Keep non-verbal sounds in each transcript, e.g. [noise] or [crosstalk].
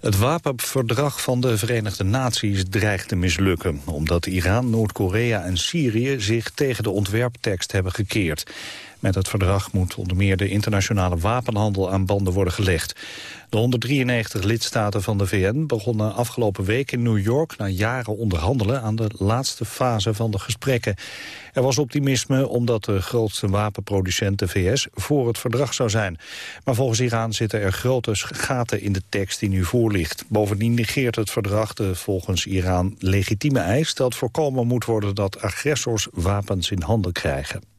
Het wapenverdrag van de Verenigde Naties dreigt te mislukken... omdat Iran, Noord-Korea en Syrië zich tegen de ontwerptekst hebben gekeerd. Met het verdrag moet onder meer de internationale wapenhandel aan banden worden gelegd. De 193 lidstaten van de VN begonnen afgelopen week in New York... na jaren onderhandelen aan de laatste fase van de gesprekken. Er was optimisme omdat de grootste wapenproducent, de VS, voor het verdrag zou zijn. Maar volgens Iran zitten er grote gaten in de tekst die nu voor Bovendien negeert het verdrag de volgens Iran legitieme eis... dat voorkomen moet worden dat agressors wapens in handen krijgen.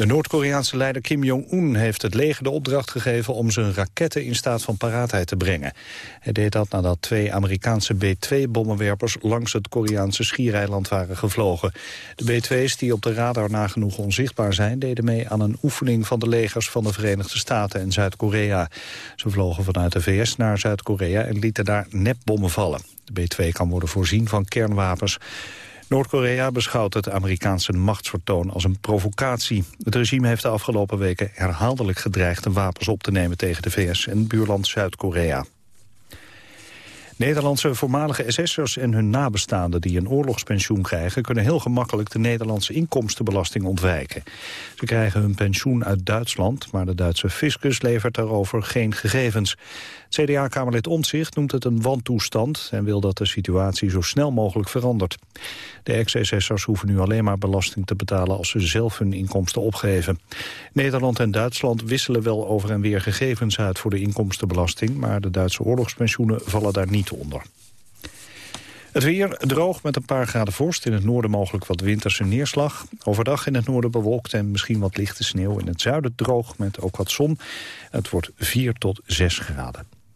De Noord-Koreaanse leider Kim Jong-un heeft het leger de opdracht gegeven om zijn raketten in staat van paraatheid te brengen. Hij deed dat nadat twee Amerikaanse B-2-bommenwerpers langs het Koreaanse schiereiland waren gevlogen. De B-2's, die op de radar nagenoeg onzichtbaar zijn, deden mee aan een oefening van de legers van de Verenigde Staten en Zuid-Korea. Ze vlogen vanuit de VS naar Zuid-Korea en lieten daar nepbommen vallen. De B-2 kan worden voorzien van kernwapens. Noord-Korea beschouwt het Amerikaanse machtsvertoon als een provocatie. Het regime heeft de afgelopen weken herhaaldelijk gedreigd... de wapens op te nemen tegen de VS en buurland Zuid-Korea. Nederlandse voormalige SS'ers en hun nabestaanden die een oorlogspensioen krijgen... kunnen heel gemakkelijk de Nederlandse inkomstenbelasting ontwijken. Ze krijgen hun pensioen uit Duitsland, maar de Duitse fiscus levert daarover geen gegevens. CDA-kamerlid Omtzigt noemt het een wantoestand... en wil dat de situatie zo snel mogelijk verandert. De ex-SS'ers hoeven nu alleen maar belasting te betalen... als ze zelf hun inkomsten opgeven. Nederland en Duitsland wisselen wel over en weer gegevens uit... voor de inkomstenbelasting, maar de Duitse oorlogspensioenen vallen daar niet onder. Het weer droog met een paar graden vorst. In het noorden mogelijk wat winterse neerslag. Overdag in het noorden bewolkt en misschien wat lichte sneeuw. In het zuiden droog met ook wat zon. Het wordt 4 tot 6 graden.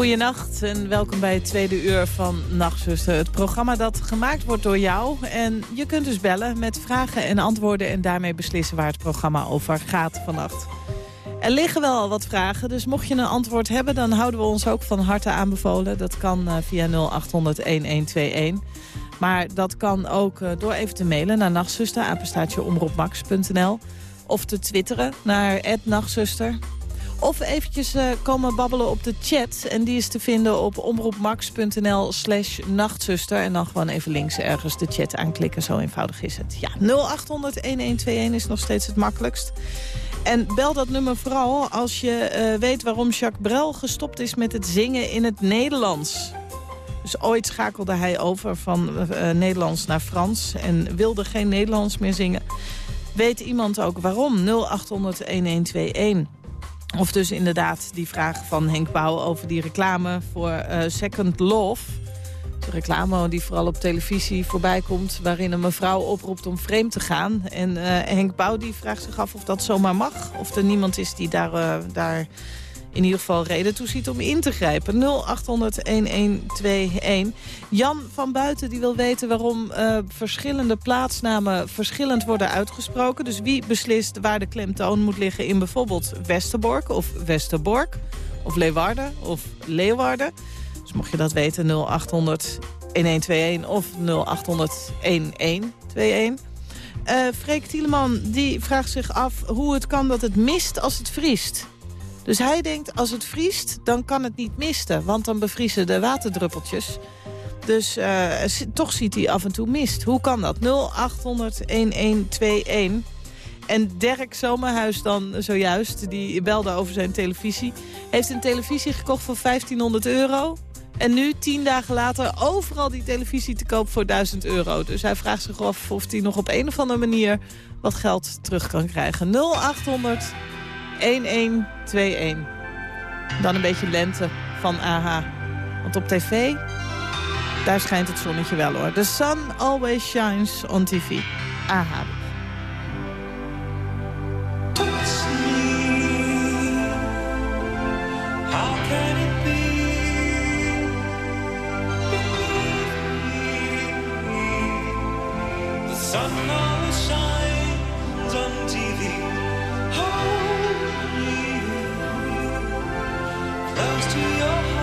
Goedenacht en welkom bij het tweede uur van Nachtzuster. Het programma dat gemaakt wordt door jou. En je kunt dus bellen met vragen en antwoorden... en daarmee beslissen waar het programma over gaat vannacht. Er liggen wel al wat vragen, dus mocht je een antwoord hebben... dan houden we ons ook van harte aanbevolen. Dat kan uh, via 0800-1121. Maar dat kan ook uh, door even te mailen naar nachtzuster. Of te twitteren naar nachtzuster. Of eventjes uh, komen babbelen op de chat. En die is te vinden op omroepmax.nl slash nachtzuster. En dan gewoon even links ergens de chat aanklikken. Zo eenvoudig is het. Ja, 0800-1121 is nog steeds het makkelijkst. En bel dat nummer vooral als je uh, weet waarom Jacques Brel gestopt is met het zingen in het Nederlands. Dus ooit schakelde hij over van uh, Nederlands naar Frans en wilde geen Nederlands meer zingen. Weet iemand ook waarom? 0800-1121. Of dus inderdaad die vraag van Henk Bouw over die reclame voor uh, Second Love. De reclame die vooral op televisie voorbij komt... waarin een mevrouw oproept om vreemd te gaan. En uh, Henk Bouw die vraagt zich af of dat zomaar mag. Of er niemand is die daar, uh, daar in ieder geval reden toe ziet om in te grijpen. 0800-1121. Jan van Buiten die wil weten waarom uh, verschillende plaatsnamen verschillend worden uitgesproken. Dus wie beslist waar de klemtoon moet liggen in bijvoorbeeld Westerbork of Westerbork... of Leeuwarden of Leeuwarden. Dus mocht je dat weten, 0800 1121 of 0800 1121. Uh, Freek Tieleman die vraagt zich af hoe het kan dat het mist als het vriest. Dus hij denkt, als het vriest, dan kan het niet misten. Want dan bevriezen de waterdruppeltjes. Dus uh, toch ziet hij af en toe mist. Hoe kan dat? 0800-1121. En Dirk Zomerhuis dan zojuist, die belde over zijn televisie... heeft een televisie gekocht voor 1500 euro. En nu, tien dagen later, overal die televisie te koop voor 1000 euro. Dus hij vraagt zich af of hij nog op een of andere manier wat geld terug kan krijgen. 0800 1121. Dan een beetje lente van AH. Want op tv, daar schijnt het zonnetje wel hoor. The sun always shines on tv. AH. sun know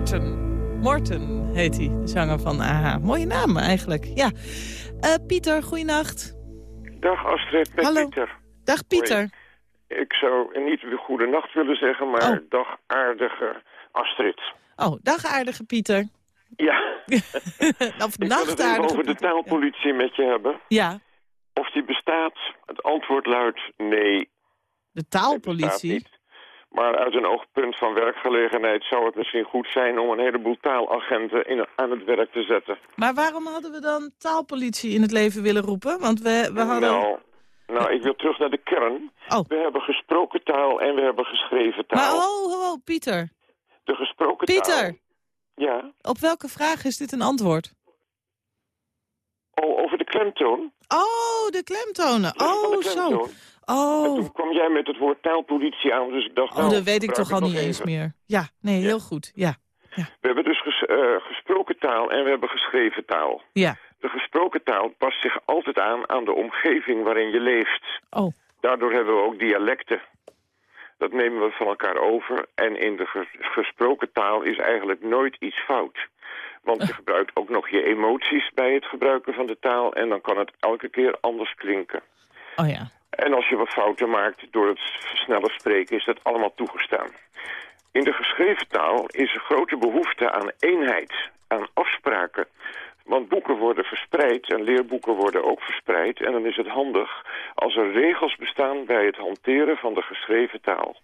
Morten heet hij, de zanger van AHA. Mooie naam eigenlijk, ja. Uh, Pieter, goeienacht. Dag Astrid, met Hallo. Pieter. Dag Pieter. Ik zou niet de goede nacht willen zeggen, maar Oh. dag aardige Astrid. Oh, dag aardige Pieter. Ja, [laughs] of ik wil het even over de taalpolitie met je hebben. Ja, Of die bestaat, het antwoord luidt nee. de taalpolitie. Maar uit een oogpunt van werkgelegenheid zou het misschien goed zijn om een heleboel taalagenten in, aan het werk te zetten. Maar waarom hadden we dan taalpolitie in het leven willen roepen? Want we, we hadden... Nou, Nou, ik wil terug naar de kern. Oh. We hebben gesproken taal en we hebben geschreven taal. Maar ho, ho, Pieter. De gesproken taal... Pieter, Ja? op welke vraag is dit een antwoord? Oh, over de klemtoon? Oh, de klemtonen. De Oh, zo. Klemtoon. En Oh, toen kwam jij met het woord taalpolitie aan, dus ik dacht... oh nou, dat weet ik toch al niet eens even. meer. Ja, nee, heel goed. Ja, We hebben dus ges- eh, gesproken taal en we hebben geschreven taal. ja. De gesproken taal past zich altijd aan aan de omgeving waarin je leeft. Oh, Daardoor hebben we ook dialecten. Dat nemen we van elkaar over. En in de ges- gesproken taal is eigenlijk nooit iets fout. Want je gebruikt ook nog je emoties bij het gebruiken van de taal... en dan kan het elke keer anders klinken. oh ja. En als je wat fouten maakt door het sneller spreken... is dat allemaal toegestaan. In de geschreven taal is er grote behoefte aan eenheid, aan afspraken. Want boeken worden verspreid en leerboeken worden ook verspreid. En dan is het handig als er regels bestaan bij het hanteren van de geschreven taal.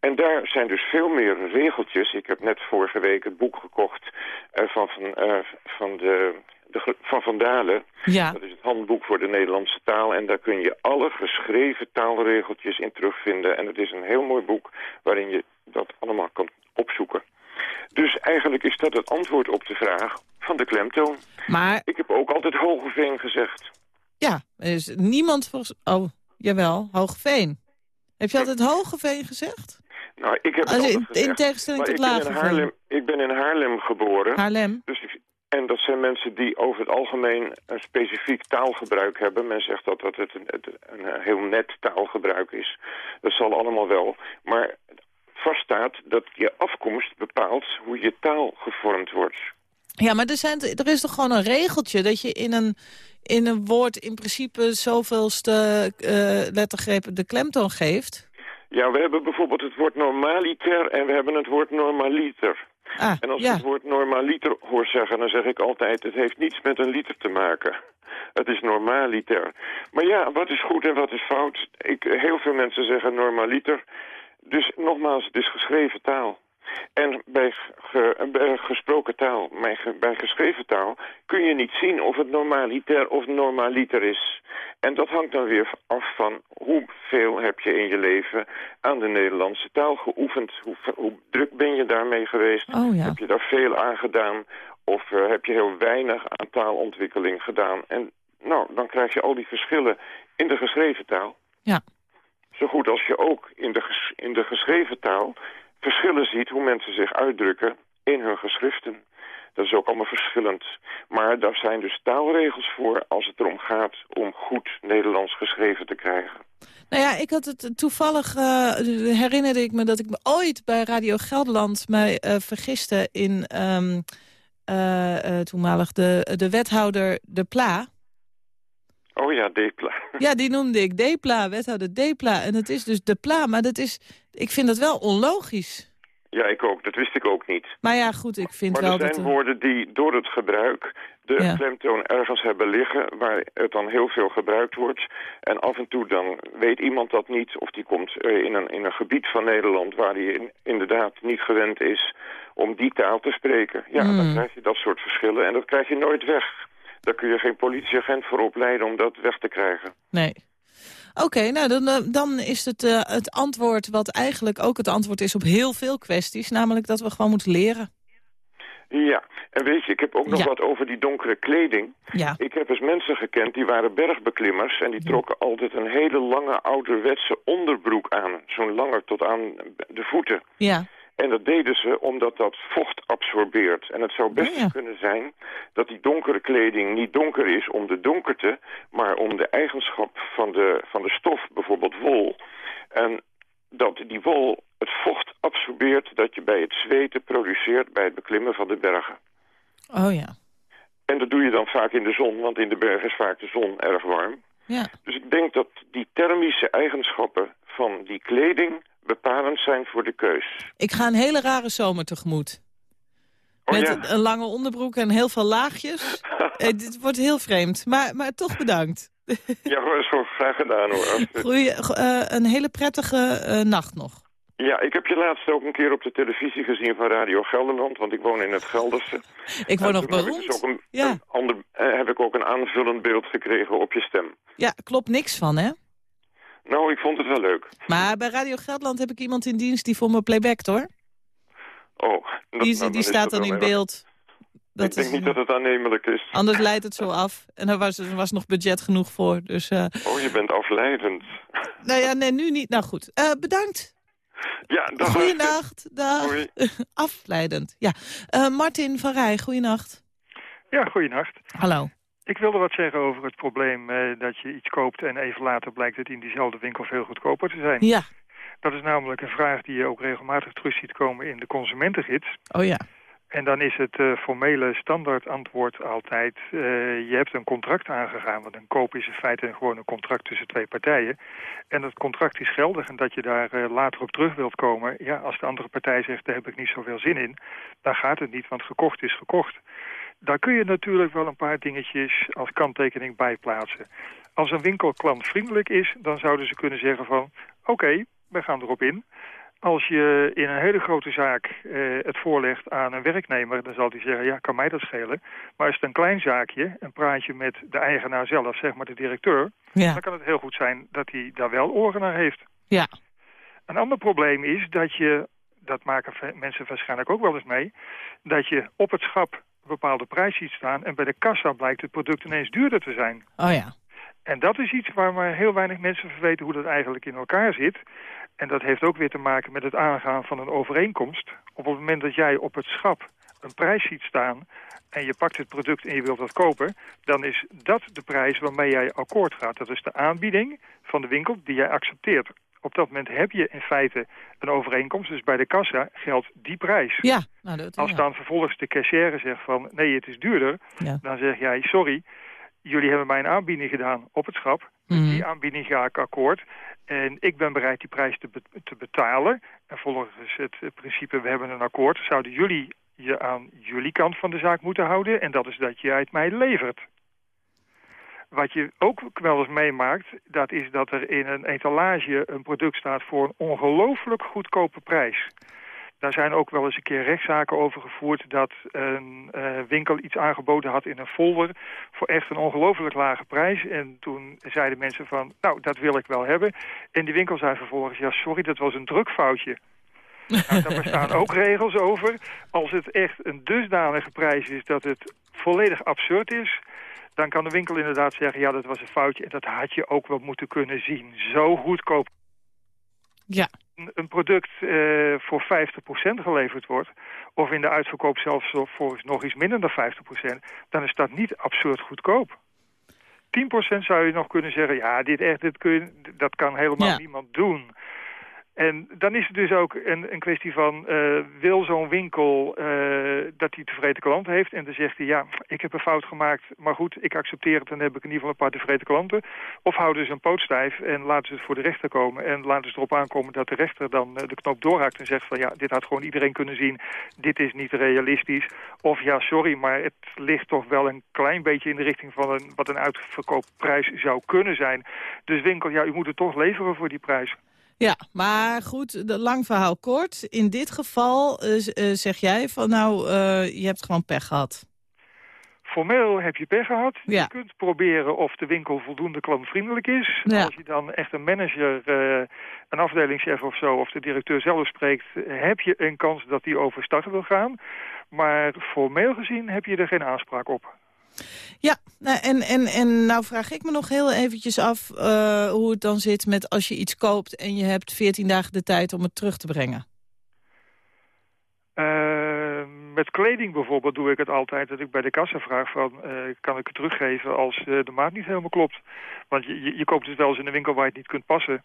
En daar zijn dus veel meer regeltjes. Ik heb net vorige week het boek gekocht eh, van, van, eh, van, de, de, van Van Dalen. Ja, Dat is het handboek voor de Nederlandse taal. En daar kun je alle geschreven taalregeltjes in terugvinden. En het is een heel mooi boek waarin je dat allemaal kan opzoeken. Dus eigenlijk is dat het antwoord op de vraag van de klemtoon. maar Ik heb ook altijd Hogeveen gezegd. ja, er is niemand volgens... Oh, jawel, Hoogveen. Heb je altijd Hogeveen gezegd? Nou, ik heb het in, gezegd. in tegenstelling tot ik ben. Haarlem, ik ben in Haarlem geboren. Haarlem. Dus ik- en dat zijn mensen die over het algemeen een specifiek taalgebruik hebben. Men zegt dat, dat het een, een heel net taalgebruik is. Dat zal allemaal wel. Maar vaststaat dat je afkomst bepaalt hoe je taal gevormd wordt. Ja, maar er, zijn, er is toch gewoon een regeltje dat je in een, in een woord in principe zoveelste eh lettergreep de klemtoon geeft? Ja, we hebben bijvoorbeeld het woord normaliter en we hebben het woord normaliter. Ah, En als ja. ik het woord normaliter hoor zeggen, dan zeg ik altijd... het heeft niets met een liter te maken. Het is normaliter. Maar ja, wat is goed en wat is fout? Ik, heel veel mensen zeggen normaliter. Dus nogmaals, het is geschreven taal. En bij, ge- bij gesproken taal, bij, ge- bij geschreven taal... kun je niet zien of het normaliter of normaliter is. En dat hangt dan weer af van hoeveel heb je in je leven aan de Nederlandse taal geoefend. Hoe, hoe druk ben je daarmee geweest? Oh ja. Heb je daar veel aan gedaan? Of eh, heb je heel weinig aan taalontwikkeling gedaan? En nou, dan krijg je al die verschillen in de geschreven taal. Ja. Zo goed als je ook in de, in de geschreven taal verschillen ziet hoe mensen zich uitdrukken in hun geschriften. Dat is ook allemaal verschillend. Maar daar zijn dus taalregels voor als het erom gaat om goed Nederlands geschreven te krijgen. Nou ja, ik had het toevallig, eh, herinnerde ik me dat ik me ooit bij Radio Gelderland mij eh, vergiste in ehm, eh, eh, toenmalig de, de wethouder De Pla. Oh ja, Depla. [laughs] Ja, die noemde ik Depla, wethouder Depla. En het is dus De Pla, maar dat is, ik vind dat wel onlogisch. Ja, ik ook. Dat wist ik ook niet. Maar ja, goed, ik vind Maar wel er dat... zijn woorden die door het gebruik de Ja. klemtoon ergens hebben liggen... waar het dan heel veel gebruikt wordt. En af en toe dan weet iemand dat niet... of die komt eh, in een, in een gebied van Nederland... waar hij in- inderdaad niet gewend is om die taal te spreken. Ja, dan Hmm. krijg je dat soort verschillen. En dat krijg je nooit weg. Daar kun je geen politieagent voor opleiden om dat weg te krijgen. Nee. Oké, nou dan, eh, dan is het eh, het antwoord wat eigenlijk ook het antwoord is op heel veel kwesties. Namelijk dat we gewoon moeten leren. Ja, en weet je, ik heb ook nog Ja. wat over die donkere kleding. Ja. Ik heb eens mensen gekend die waren bergbeklimmers... en die trokken altijd een hele lange ouderwetse onderbroek aan. Zo'n langer tot aan de voeten. Ja. En dat deden ze omdat dat vocht absorbeert. En het zou best ja. kunnen zijn dat die donkere kleding niet donker is om de donkerte... maar om de eigenschap van de, van de stof, bijvoorbeeld wol. En dat die wol het vocht absorbeert dat je bij het zweten produceert... bij het beklimmen van de bergen. Oh ja. En dat doe je dan vaak in de zon, want in de bergen is vaak de zon erg warm. Ja. Dus ik denk dat die thermische eigenschappen van die kleding bepalend zijn voor de keus. Ik ga een hele rare zomer tegemoet. Oh Met ja? een, een lange onderbroek en heel veel laagjes. [laughs] eh, dit wordt heel vreemd, maar, maar toch bedankt. Ja, hoor, is graag gedaan hoor. [laughs] Goeie, go- eh, een hele prettige eh, nacht nog. Ja, ik heb je laatst ook een keer op de televisie gezien van Radio Gelderland, want ik woon in het Gelderse. Ik word nog toen heb ik beroemd. dus ook een, Ja. een ander, heb ik ook een aanvullend beeld gekregen op je stem. Ja, klopt niks van, hè? Nou, ik vond het wel leuk. Maar bij Radio Gelderland heb ik iemand in dienst die voor me playbackt, hoor. Oh, dat- Die, nou, die staat dan in beeld. Dat ik denk is- niet dat het aannemelijk is. Anders leidt het zo af. En er was, er was nog budget genoeg voor. Dus, eh, Oh, je bent afleidend. [laughs] nou ja, nee, nu niet. Nou goed, Eh, bedankt. Ja, dag. Goeienacht. Dag. Hoi. [laughs] Afleidend. Ja. Eh, Martin van Rij, goeienacht. Ja, goeienacht. Hallo. Ik wilde wat zeggen over het probleem eh, dat je iets koopt en even later blijkt het in diezelfde winkel veel goedkoper te zijn. Ja. Dat is namelijk een vraag die je ook regelmatig terug ziet komen in de consumentengids. Oh ja. En dan is het eh, formele standaard antwoord altijd, eh, je hebt een contract aangegaan. Want een koop is in feite gewoon een contract tussen twee partijen. En dat contract is geldig en dat je daar later op terug wilt komen. Ja, als de andere partij zegt, daar heb ik niet zoveel zin in, dan gaat het niet, want gekocht is gekocht. Daar kun je natuurlijk wel een paar dingetjes als kanttekening bij plaatsen. Als een winkel klantvriendelijk is, dan zouden ze kunnen zeggen van... oké, we gaan erop in. Als je in een hele grote zaak eh, het voorlegt aan een werknemer... dan zal die zeggen, ja, kan mij dat schelen. Maar is het een klein zaakje en praat je met de eigenaar zelf, zeg maar de directeur... Ja. dan kan het heel goed zijn dat hij daar wel oren naar heeft. Ja. Een ander probleem is dat je, dat maken mensen waarschijnlijk ook wel eens mee... dat je op het schap een bepaalde prijs ziet staan... en bij de kassa blijkt het product ineens duurder te zijn. Oh ja. En dat is iets waar maar heel weinig mensen van weten hoe dat eigenlijk in elkaar zit. En dat heeft ook weer te maken met het aangaan van een overeenkomst. Op het moment dat jij op het schap een prijs ziet staan en je pakt het product en je wilt dat kopen, dan is dat de prijs waarmee jij akkoord gaat. Dat is de aanbieding van de winkel die jij accepteert. Op dat moment heb je in feite een overeenkomst, dus bij de kassa geldt die prijs. Ja. Nou, dat, Als ja. dan vervolgens de cashier zegt van nee, het is duurder, Ja. dan zeg jij sorry, jullie hebben mij een aanbieding gedaan op het schap. Met Mhm. die aanbieding ga ik akkoord. En ik ben bereid die prijs te, be- te betalen. En volgens het principe we hebben een akkoord, zouden jullie je aan jullie kant van de zaak moeten houden. En dat is dat je het mij levert. Wat je ook wel eens meemaakt, dat is dat er in een etalage een product staat voor een ongelooflijk goedkope prijs. Daar zijn ook wel eens een keer rechtszaken over gevoerd dat een eh, winkel iets aangeboden had in een folder voor echt een ongelooflijk lage prijs. En toen zeiden mensen van, nou, dat wil ik wel hebben. En die winkel zei vervolgens, ja, sorry, dat was een drukfoutje. [laughs] nou, daar bestaan ook regels over. Als het echt een dusdanige prijs is dat het volledig absurd is... dan kan de winkel inderdaad zeggen, ja, dat was een foutje. En dat had je ook wel moeten kunnen zien. Zo goedkoop Ja. een- product eh, voor 50% geleverd wordt... of in de uitverkoop zelfs voor nog iets minder dan 50%... dan is dat niet absurd goedkoop. 10% zou je nog kunnen zeggen... ja, dit, echt, dit kun je, dat kan helemaal Ja. niemand doen. En dan is het dus ook een, een kwestie van... eh, wil zo'n winkel eh, dat hij tevreden klant heeft... en dan zegt hij, ja, ik heb een fout gemaakt... maar goed, ik accepteer het dan heb ik in ieder geval een paar tevreden klanten. Of houden ze een poot stijf en laten ze het voor de rechter komen... en laten ze erop aankomen dat de rechter dan eh, de knop doorhaakt en zegt van... ja, dit had gewoon iedereen kunnen zien, dit is niet realistisch. Of ja, sorry, maar het ligt toch wel een klein beetje in de richting van een, wat een uitverkoopprijs zou kunnen zijn. Dus winkel, ja, u moet het toch leveren voor die prijs. Ja, maar goed, de lang verhaal kort. In dit geval eh, eh, zeg jij van nou, eh, je hebt gewoon pech gehad. Formeel heb je pech gehad. Ja. Je kunt proberen of de winkel voldoende klantvriendelijk is. Ja. Als je dan echt een manager, eh, een afdelingschef of zo, of de directeur zelf spreekt, heb je een kans dat die over starten wil gaan. Maar formeel gezien heb je er geen aanspraak op. Ja, nou, en, en, en nou vraag ik me nog heel eventjes af eh, hoe het dan zit met als je iets koopt... en je hebt 14 dagen de tijd om het terug te brengen. Eh, met kleding bijvoorbeeld doe ik het altijd dat ik bij de kassa vraag van... eh, kan ik het teruggeven als eh, de maat niet helemaal klopt? Want je, je, koopt het wel eens in een winkel waar je het niet kunt passen.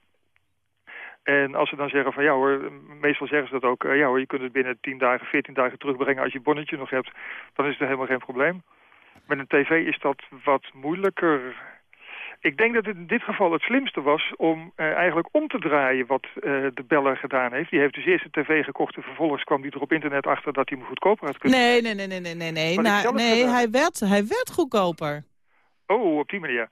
En als ze dan zeggen van ja hoor, meestal zeggen ze dat ook... ja hoor, je kunt het binnen 10 dagen, 14 dagen terugbrengen als je bonnetje nog hebt. Dan is het helemaal geen probleem. Met een tv is dat wat moeilijker. Ik denk dat het in dit geval het slimste was om eh, eigenlijk om te draaien wat eh, de beller gedaan heeft. Die heeft dus eerst een tv gekocht en vervolgens kwam hij er op internet achter dat hij hem goedkoper had kunnen. Nee, nee, nee, nee, nee, nee. nee. Nou, nee gedaan hij, werd, hij werd goedkoper. Oh, op die manier.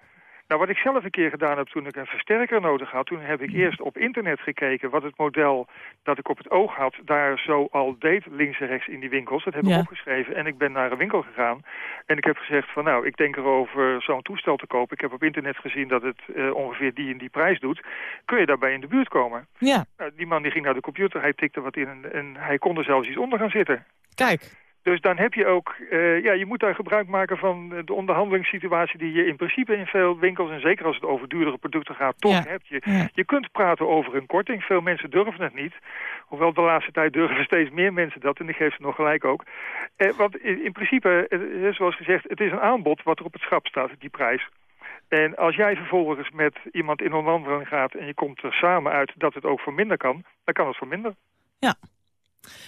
Nou, wat ik zelf een keer gedaan heb toen ik een versterker nodig had... toen heb ik eerst op internet gekeken wat het model dat ik op het oog had... daar zo al deed, links en rechts in die winkels. Dat heb ik opgeschreven en ik ben naar een winkel gegaan. En ik heb gezegd van nou, ik denk erover zo'n toestel te kopen. Ik heb op internet gezien dat het uh, ongeveer die en die prijs doet. Kun je daarbij in de buurt komen? Ja. Nou, die man die ging naar de computer, hij tikte wat in en hij kon er zelfs iets onder gaan zitten. Kijk. Dus dan heb je ook, uh, ja, je moet daar gebruik maken van de onderhandelingssituatie die je in principe in veel winkels, en zeker als het over duurdere producten gaat, toch ja. hebt. Je, je kunt praten over een korting. Veel mensen durven het niet. Hoewel de laatste tijd durven [laughs] steeds meer mensen dat, en ik geef ze nog gelijk ook. Eh, want in, in principe, eh, zoals gezegd, het is een aanbod wat er op het schap staat, die prijs. En als jij vervolgens met iemand in onderhandeling gaat en je komt er samen uit dat het ook voor minder kan, dan kan het voor minder. Ja.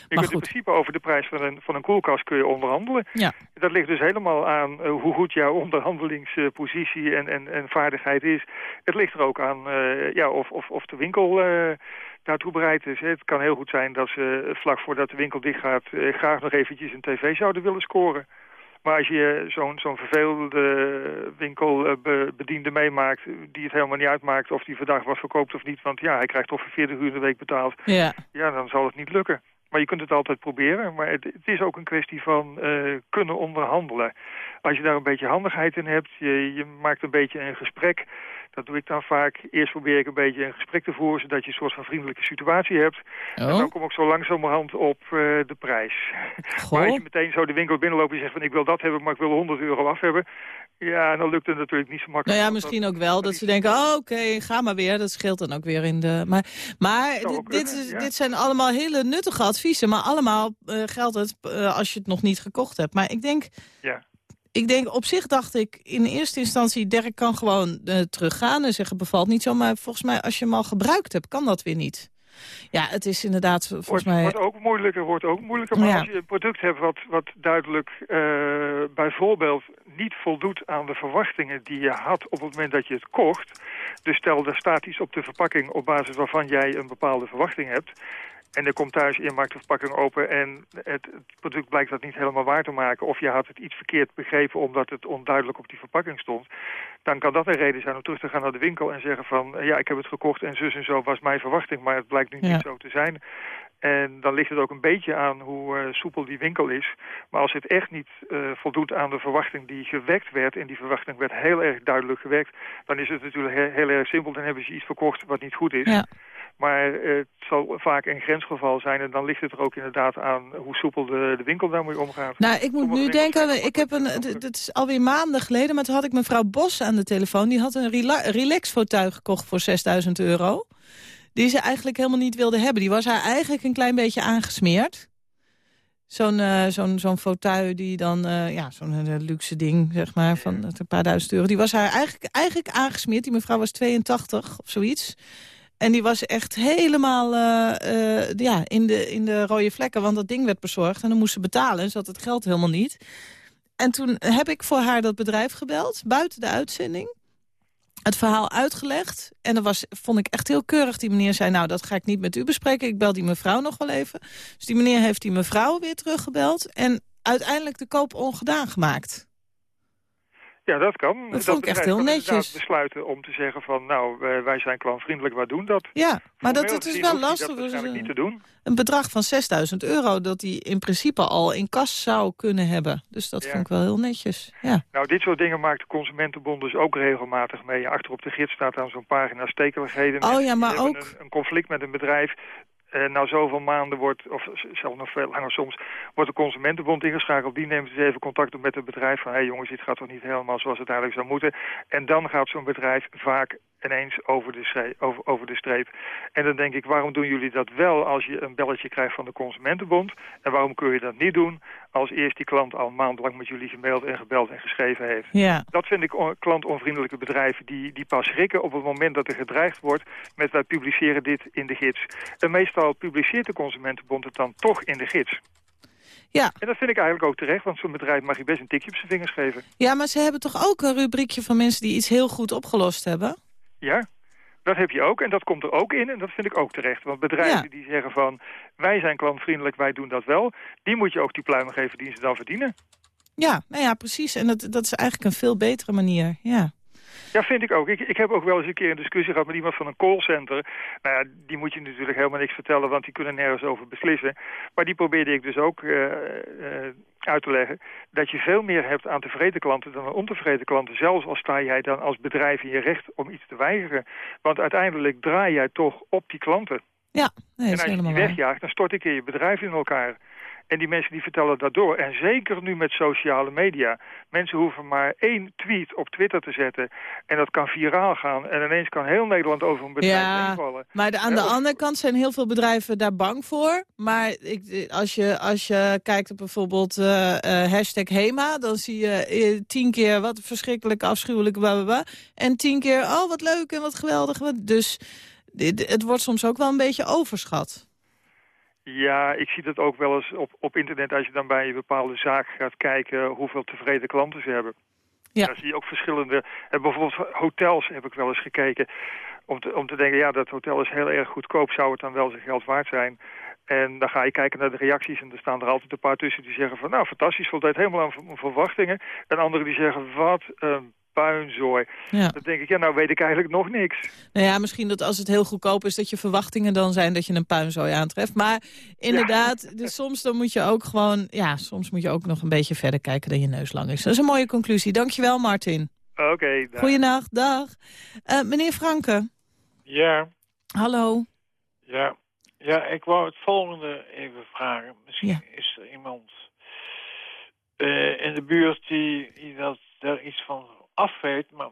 Je kunt in principe over de prijs van een, van een koelkast kun je onderhandelen. Ja. Dat ligt dus helemaal aan uh, hoe goed jouw [laughs] onderhandelingspositie en, en, en vaardigheid is. Het ligt er ook aan uh, ja, of, of, of de winkel uh, daartoe bereid is. Het kan heel goed zijn dat ze vlak voordat de winkel dichtgaat... graag nog eventjes een tv zouden willen scoren. Maar als je zo'n zo'n vervelende winkelbediende meemaakt... die het helemaal niet uitmaakt of die vandaag wat verkoopt of niet... want ja, hij krijgt toch voor 40 uur de week betaald... Ja. ja, dan zal het niet lukken. Maar je kunt het altijd proberen. Maar het, het is ook een kwestie van uh, kunnen onderhandelen. Als je daar een beetje handigheid in hebt, je, je maakt een beetje een gesprek... Dat doe ik dan vaak. Eerst probeer ik een beetje een gesprek te voeren... zodat je een soort van vriendelijke situatie hebt. Oh. En dan kom ik zo langzamerhand op uh, de prijs. Goh. Maar als je meteen zo de winkel binnenloopt en zegt van... ik wil dat hebben, maar ik wil 100 euro af hebben... ja, dan lukt het natuurlijk niet zo makkelijk. Nou ja, misschien ook wel dat ze denken... oh, oké, okay, ga maar weer. Dat scheelt dan ook weer in de... Maar, maar dit, dit, is, ja. dit zijn allemaal hele nuttige adviezen. Maar allemaal uh, geldt het uh, als je het nog niet gekocht hebt. Maar ik denk... Ja ik denk, op zich dacht ik in eerste instantie... Dirk kan gewoon uh, teruggaan en zeggen bevalt niet zo. Maar volgens mij, als je hem al gebruikt hebt, kan dat weer niet. Ja, het is inderdaad volgens wordt, mij... Wordt ook moeilijker, wordt ook moeilijker. Maar Ja. als je een product hebt wat, wat duidelijk uh, bijvoorbeeld niet voldoet aan de verwachtingen die je had op het moment dat je het kocht. Dus stel, er staat iets op de verpakking op basis waarvan jij een bepaalde verwachting hebt. En er komt thuis, je maakt de verpakking open en het, het, product blijkt dat niet helemaal waar te maken. Of je had het iets verkeerd begrepen omdat het onduidelijk op die verpakking stond. Dan kan dat een reden zijn om terug te gaan naar de winkel en zeggen van... ja, ik heb het gekocht en zus en zo was mijn verwachting, maar het blijkt nu Ja. niet zo te zijn. En dan ligt het ook een beetje aan hoe uh, soepel die winkel is. Maar als het echt niet uh, voldoet aan de verwachting die gewekt werd... en die verwachting werd heel erg duidelijk gewekt... dan is het natuurlijk he heel erg simpel. Dan hebben ze iets verkocht wat niet goed is. Ja. Maar het zal vaak een grensgeval zijn. En dan ligt het er ook inderdaad aan hoe soepel de, de winkel daarmee omgaat. Nou, ik moet Sommige nu denken, ik heb een, dit is alweer maanden geleden, maar toen had ik mevrouw Bos aan de telefoon. Die had een rela relaxfotuig gekocht voor 6000 euro. Die ze eigenlijk helemaal niet wilde hebben. Die was haar eigenlijk een klein beetje aangesmeerd. Zo'n uh, zo'n zo'n fauteuil die dan, uh, ja, zo'n uh, luxe ding, zeg maar, van een paar duizend euro. Die was haar eigenlijk, eigenlijk aangesmeerd. Die mevrouw was 82 of zoiets. En die was echt helemaal uh, uh, ja, in, de, in de rode vlekken, want dat ding werd bezorgd. En dan moest ze betalen en ze had het geld helemaal niet. En toen heb ik voor haar dat bedrijf gebeld, buiten de uitzending. Het verhaal uitgelegd. En dat was, vond ik echt heel keurig. Die meneer zei, nou, dat ga ik niet met u bespreken. Ik bel die mevrouw nog wel even. Dus die meneer heeft die mevrouw weer teruggebeld. En uiteindelijk de koop ongedaan gemaakt. Ja, dat kan. Dat vond ik echt heel netjes. besluiten om te zeggen van, nou, wij zijn klantvriendelijk, wij doen dat. Ja, maar dat, is wel lastig. Dat waarschijnlijk niet te doen. een bedrag van 6000 euro dat hij in principe al in kas zou kunnen hebben. Dus dat Ja. vond ik wel heel netjes. Ja. Nou, dit soort dingen maakt de Consumentenbond dus ook regelmatig mee. Achter op de gids staat aan zo'n pagina stekeligheden. Oh ja, maar ook- Een, een conflict met een bedrijf. Uh, na zoveel maanden wordt, of zelfs nog veel langer soms, wordt de Consumentenbond ingeschakeld. Die neemt dus even contact op met het bedrijf van... hé hey jongens, dit gaat toch niet helemaal zoals het eigenlijk zou moeten. En dan gaat zo'n bedrijf vaak ineens over de, streep, over, over de streep. En dan denk ik, waarom doen jullie dat wel als je een belletje krijgt van de Consumentenbond? En waarom kun je dat niet doen als eerst die klant al maandenlang met jullie gemaild en gebeld en geschreven heeft? ja. Dat vind ik on- klantonvriendelijke bedrijven die, die pas schrikken op het moment dat er gedreigd wordt met wij publiceren dit in de gids. En meestal publiceert de Consumentenbond het dan toch in de gids. Ja. En dat vind ik eigenlijk ook terecht, want zo'n bedrijf mag je best een tikje op zijn vingers geven. ja, maar ze hebben toch ook een rubriekje van mensen die iets heel goed opgelost hebben? Ja, dat heb je ook en dat komt er ook in en dat vind ik ook terecht. Want bedrijven Ja. die zeggen van wij zijn klantvriendelijk, wij doen dat wel, die moet je ook die pluimen geven die ze dan verdienen. Ja, nou ja, precies. En dat, dat is eigenlijk een veel betere manier. Ja. Ja, vind ik ook. Ik, ik heb ook wel eens een keer een discussie gehad met iemand van een callcenter. Nou ja, die moet je natuurlijk helemaal niks vertellen, want die kunnen nergens over beslissen. Maar die probeerde ik dus ook uh, uit te leggen. Dat je veel meer hebt aan tevreden klanten dan aan ontevreden klanten. Zelfs al sta jij dan als bedrijf in je recht om iets te weigeren. Want uiteindelijk draai jij toch op die klanten. Ja, nee, en als je die wegjaagt, dan stort ik je bedrijf in elkaar. En die mensen die vertellen dat door. En zeker nu met sociale media. Mensen hoeven maar één tweet op Twitter te zetten. En dat kan viraal gaan. En ineens kan heel Nederland over een bedrijf ja, vallen. Maar aan de andere kant zijn heel veel bedrijven daar bang voor. Maar ik, als, je, als je kijkt op bijvoorbeeld uh, hashtag HEMA... dan zie je uh, tien keer wat verschrikkelijk afschuwelijk... Blablabla, en tien keer, oh wat leuk en wat geweldig. Dus het wordt soms ook wel een beetje overschat. Ja, ik zie dat ook wel eens op, op internet als je dan bij een bepaalde zaak gaat kijken hoeveel tevreden klanten ze hebben. Ja. Daar zie je ook verschillende, en bijvoorbeeld hotels heb ik wel eens gekeken. Om te, om te denken, ja, dat hotel is heel erg goedkoop, zou het dan wel zijn geld waard zijn? En dan ga je kijken naar de reacties en er staan er altijd een paar tussen die zeggen van... nou, fantastisch, voldeed helemaal aan verwachtingen. En anderen die zeggen, wat een puinzooi. Ja. Dan denk ik, ja, nou weet ik eigenlijk nog niks. Nou ja, misschien dat als het heel goedkoop is... dat je verwachtingen dan zijn dat je een puinzooi aantreft. Maar inderdaad, dus soms dan moet je ook gewoon... ja, soms moet je ook nog een beetje verder kijken dan je neus lang is. Dat is een mooie conclusie. Dankjewel, Martin. Oké. Okay, Goeienacht, dag. Uh, meneer Franke. Ja. Hallo. Ja. Ja, ik wou het volgende even vragen. Misschien is er iemand uh, in de buurt die, die dat, daar iets van af weet, maar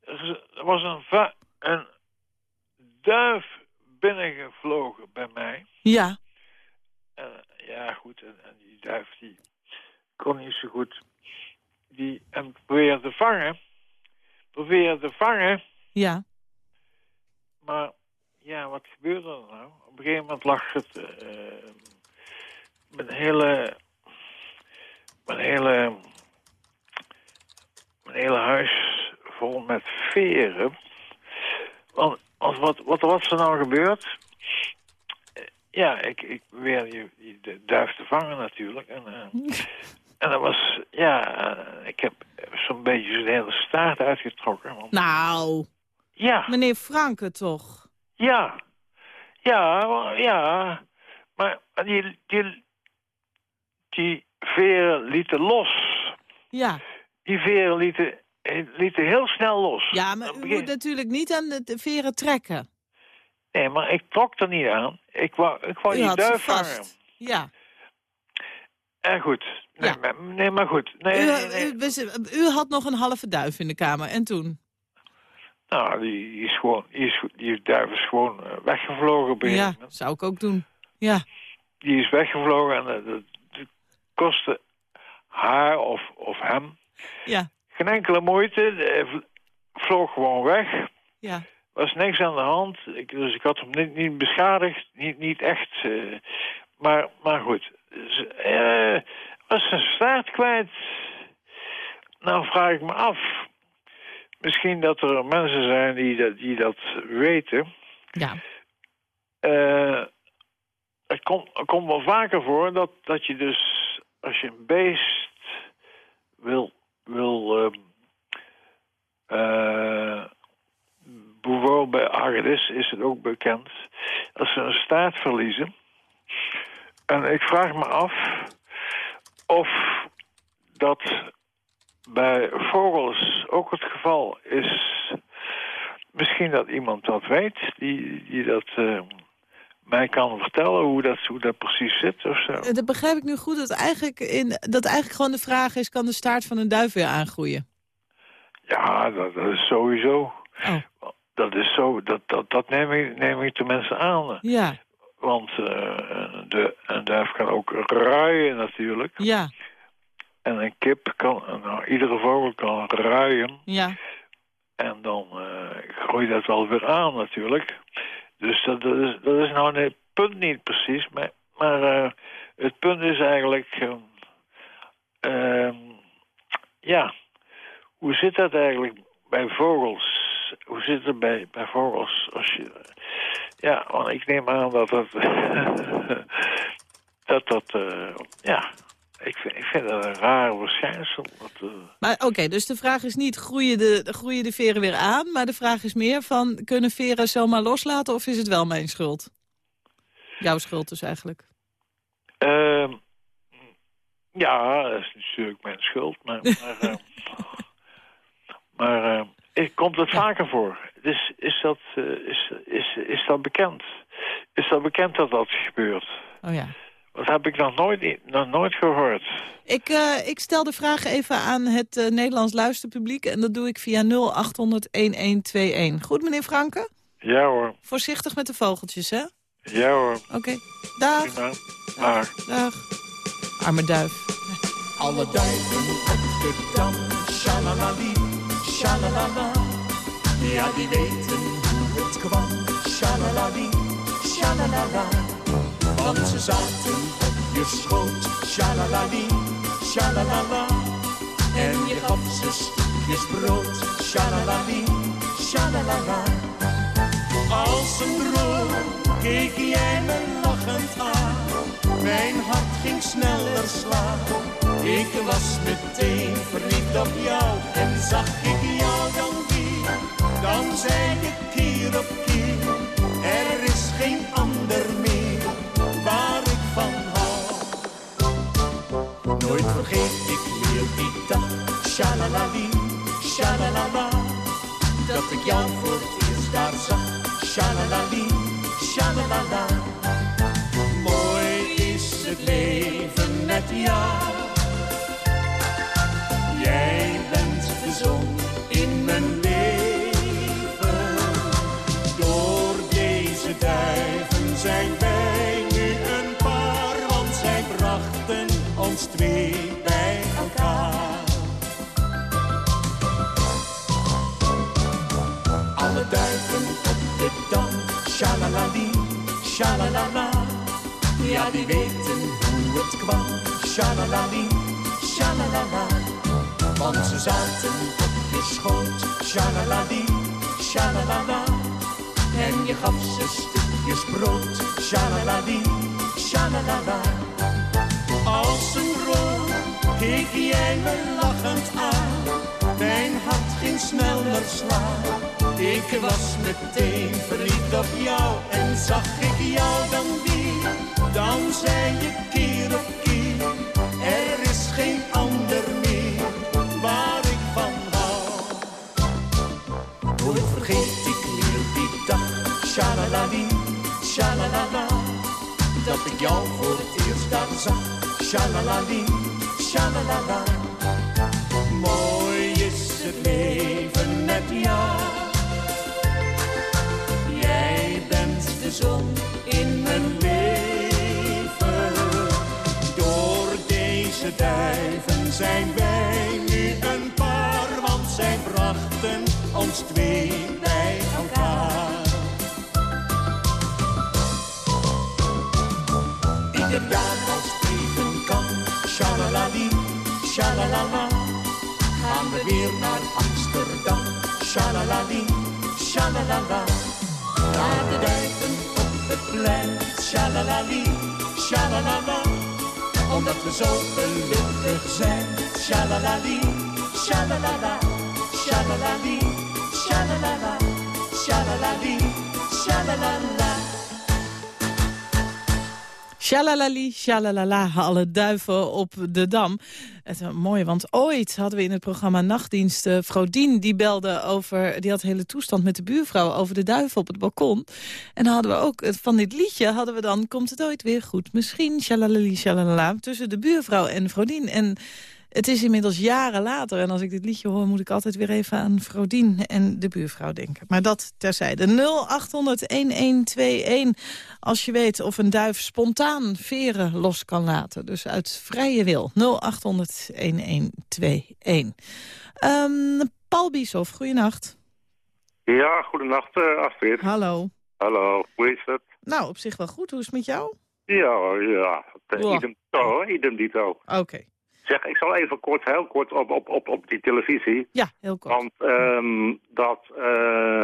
er was een, een duif binnengevlogen bij mij. Ja. ja, goed, en, en, die duif die kon niet zo goed. Die en probeerde te vangen. Probeerde te vangen. Ja. Maar, ja, wat gebeurde er nou? Op een gegeven moment lag het... Uh, mijn hele... Mijn hele een hele huis vol met veren. Want, want wat, wat, wat er nou gebeurd? Ja, ik, ik probeerde die, die duif te vangen natuurlijk. En, uh, [laughs] en dat was, ja, uh, ik heb zo'n beetje de hele staart uitgetrokken. Want, nou, ja. meneer Franke toch? Ja, ja, ja. Maar die, die, die veren lieten los. Ja die veren lieten, lieten heel snel los. Ja, maar u moet natuurlijk niet aan de veren trekken. Nee, maar ik trok er niet aan. Ik wou, ik wou die duif vangen. Ja. En goed. Nee, ja. maar, nee maar goed. Nee, u, nee, U, u, had nog een halve duif in de kamer. En toen? Nou, die, is gewoon, die, is, die duif is gewoon uh, weggevlogen. Bij ja, zou ik ook doen. Ja. Die is weggevlogen en uh, dat, dat kostte haar of, of hem ja. Geen enkele moeite. vloog gewoon weg. Ja. was niks aan de hand. Ik, dus ik had hem niet, niet beschadigd. Niet, niet echt. Uh, maar, maar goed. Uh, was zijn staart kwijt. Nou vraag ik me af. Misschien dat er mensen zijn die dat, die dat weten. Ja. Uh, het komt, komt wel vaker voor dat, dat je dus... Als je een beest wil wil... Uh, bijvoorbeeld bij Agedis is het ook bekend... als ze een staat verliezen... en ik vraag me af of dat bij vogels ook het geval is... Misschien dat iemand dat weet, die, die dat... Uh, mij kan vertellen hoe dat, hoe dat precies zit of zo. Dat begrijp ik nu goed, dat eigenlijk, in, dat eigenlijk gewoon de vraag is... kan de staart van een duif weer aangroeien? Ja, dat, is sowieso. Oh. Dat is zo, dat, dat, dat neem, ik, neem ik de mensen aan. Ja. Want uh, de, een duif kan ook ruien natuurlijk. Ja. En een kip kan, nou, iedere vogel kan ruien. Ja. En dan uh, groeit dat wel weer aan natuurlijk. Dus dat, is, dat is nou het punt niet precies. Maar, maar uh, het punt is eigenlijk... Uh, ja, hoe zit dat eigenlijk bij vogels? Hoe zit het bij, bij vogels? Als je, ja, want ik neem aan dat [laughs] dat... dat dat... Uh, ja, ik vind, ik vind dat een raar verschijnsel. Eh, Maar oké, dus de vraag is niet groeien de, groeien de veren weer aan... maar de vraag is meer van kunnen veren zomaar loslaten... of is het wel mijn schuld? Jouw schuld dus eigenlijk. Ehm, ja, dat is natuurlijk mijn schuld. Maar, [laughs] maar, eh, maar eh, ik- komt het vaker voor? Dus is, dat, eh, is, is, is dat bekend? Is dat bekend dat dat gebeurt? Oh ja. Dat heb ik nog nooit, nog nooit gehoord. Ik, eh, ik stel de vraag even aan het eh, Nederlands luisterpubliek... en dat doe ik via 0800-1121. Goed, meneer Franke? Ja hoor, Voorzichtig met de vogeltjes, hè? ja hoor. Oké. Dag. Maar Dag. Arme duif. Alle duiven op de dam, shalalali, shalalala. Ja, die weten hoe het kwam, shalalali, shalalala. Want ze zaten je schoot, shalalali, shalalala. En je gaf ze stukjes brood, shalalali, shalalala. Als een droom keek jij me lachend aan. Mijn hart ging sneller slaan. Ik was meteen verliefd op jou en zag ik jou dan weer. Dan zei ik keer op keer, Nooit vergeet ik meer die dag, shalalali, shalalala. Dat ik jou voor het eerst daar zag, shalalali, shalalala. Mooi is het leven met jou. Jij bent de zon twee bij elkaar. Alle duiven op de dam, shalalali, shalalala. Ja, die weten hoe het kwam, shalalali, shalalala. Want ze zaten op je schoot, shalalali, shalalala. En je gaf ze stukjes brood, shalalali, shalalala. Als een keek jij me lachend aan. Mijn hart ging sneller slaan. Ik was meteen verliefd op jou en zag ik jou dan weer. Dan zei je keer op keer, er is geen ander meer waar ik van hou. Nooit vergeet ik meer die dag, shalalali, shalalala. Dat ik jou voor het eerst daar zag, shalalali, shalalala. Mooi is het leven met jou. Jij bent de zon in mijn leven. Door deze duiven zijn wij nu een paar, want zij brachten ons twee bij elkaar. Shalalala. Gaan we weer naar Amsterdam, shalalali, shalalala. Naar de duiven op het plein, shalalali, shalalala. Omdat we zo gelukkig zijn, shalalali, shalalala, shalalali, shalalala, shalalali, shalalala. Shalalali, shalalala, alle duiven op de Dam. Het is mooi, want ooit hadden we in het programma Nachtdienst... Uh, Frodien, die belde over... die had hele toestand met de buurvrouw over de duiven op het balkon. En dan hadden we ook uh, van dit liedje... hadden we dan Komt het ooit weer goed? Misschien, shalalali, shalalala... tussen de buurvrouw en Frodien. En het is inmiddels jaren later. En als ik dit liedje hoor, moet ik altijd weer even aan Frodien en de buurvrouw denken. Maar dat terzijde. 0800-1121 als je weet of een duif spontaan veren los kan laten. Dus uit vrije wil. 0800-1121. Um, Paul Bieshoff, goeienacht. Ja, goedenacht uh, Astrid. Hallo. Hallo, hoe is het? Nou, op zich wel goed. Hoe is het met jou? Ja, ja. Idem dito, idem dito. Oké. Okay. Zeg, ik zal even kort, heel kort op, op, op, op die televisie. Ja, heel kort. Want um, dat, uh,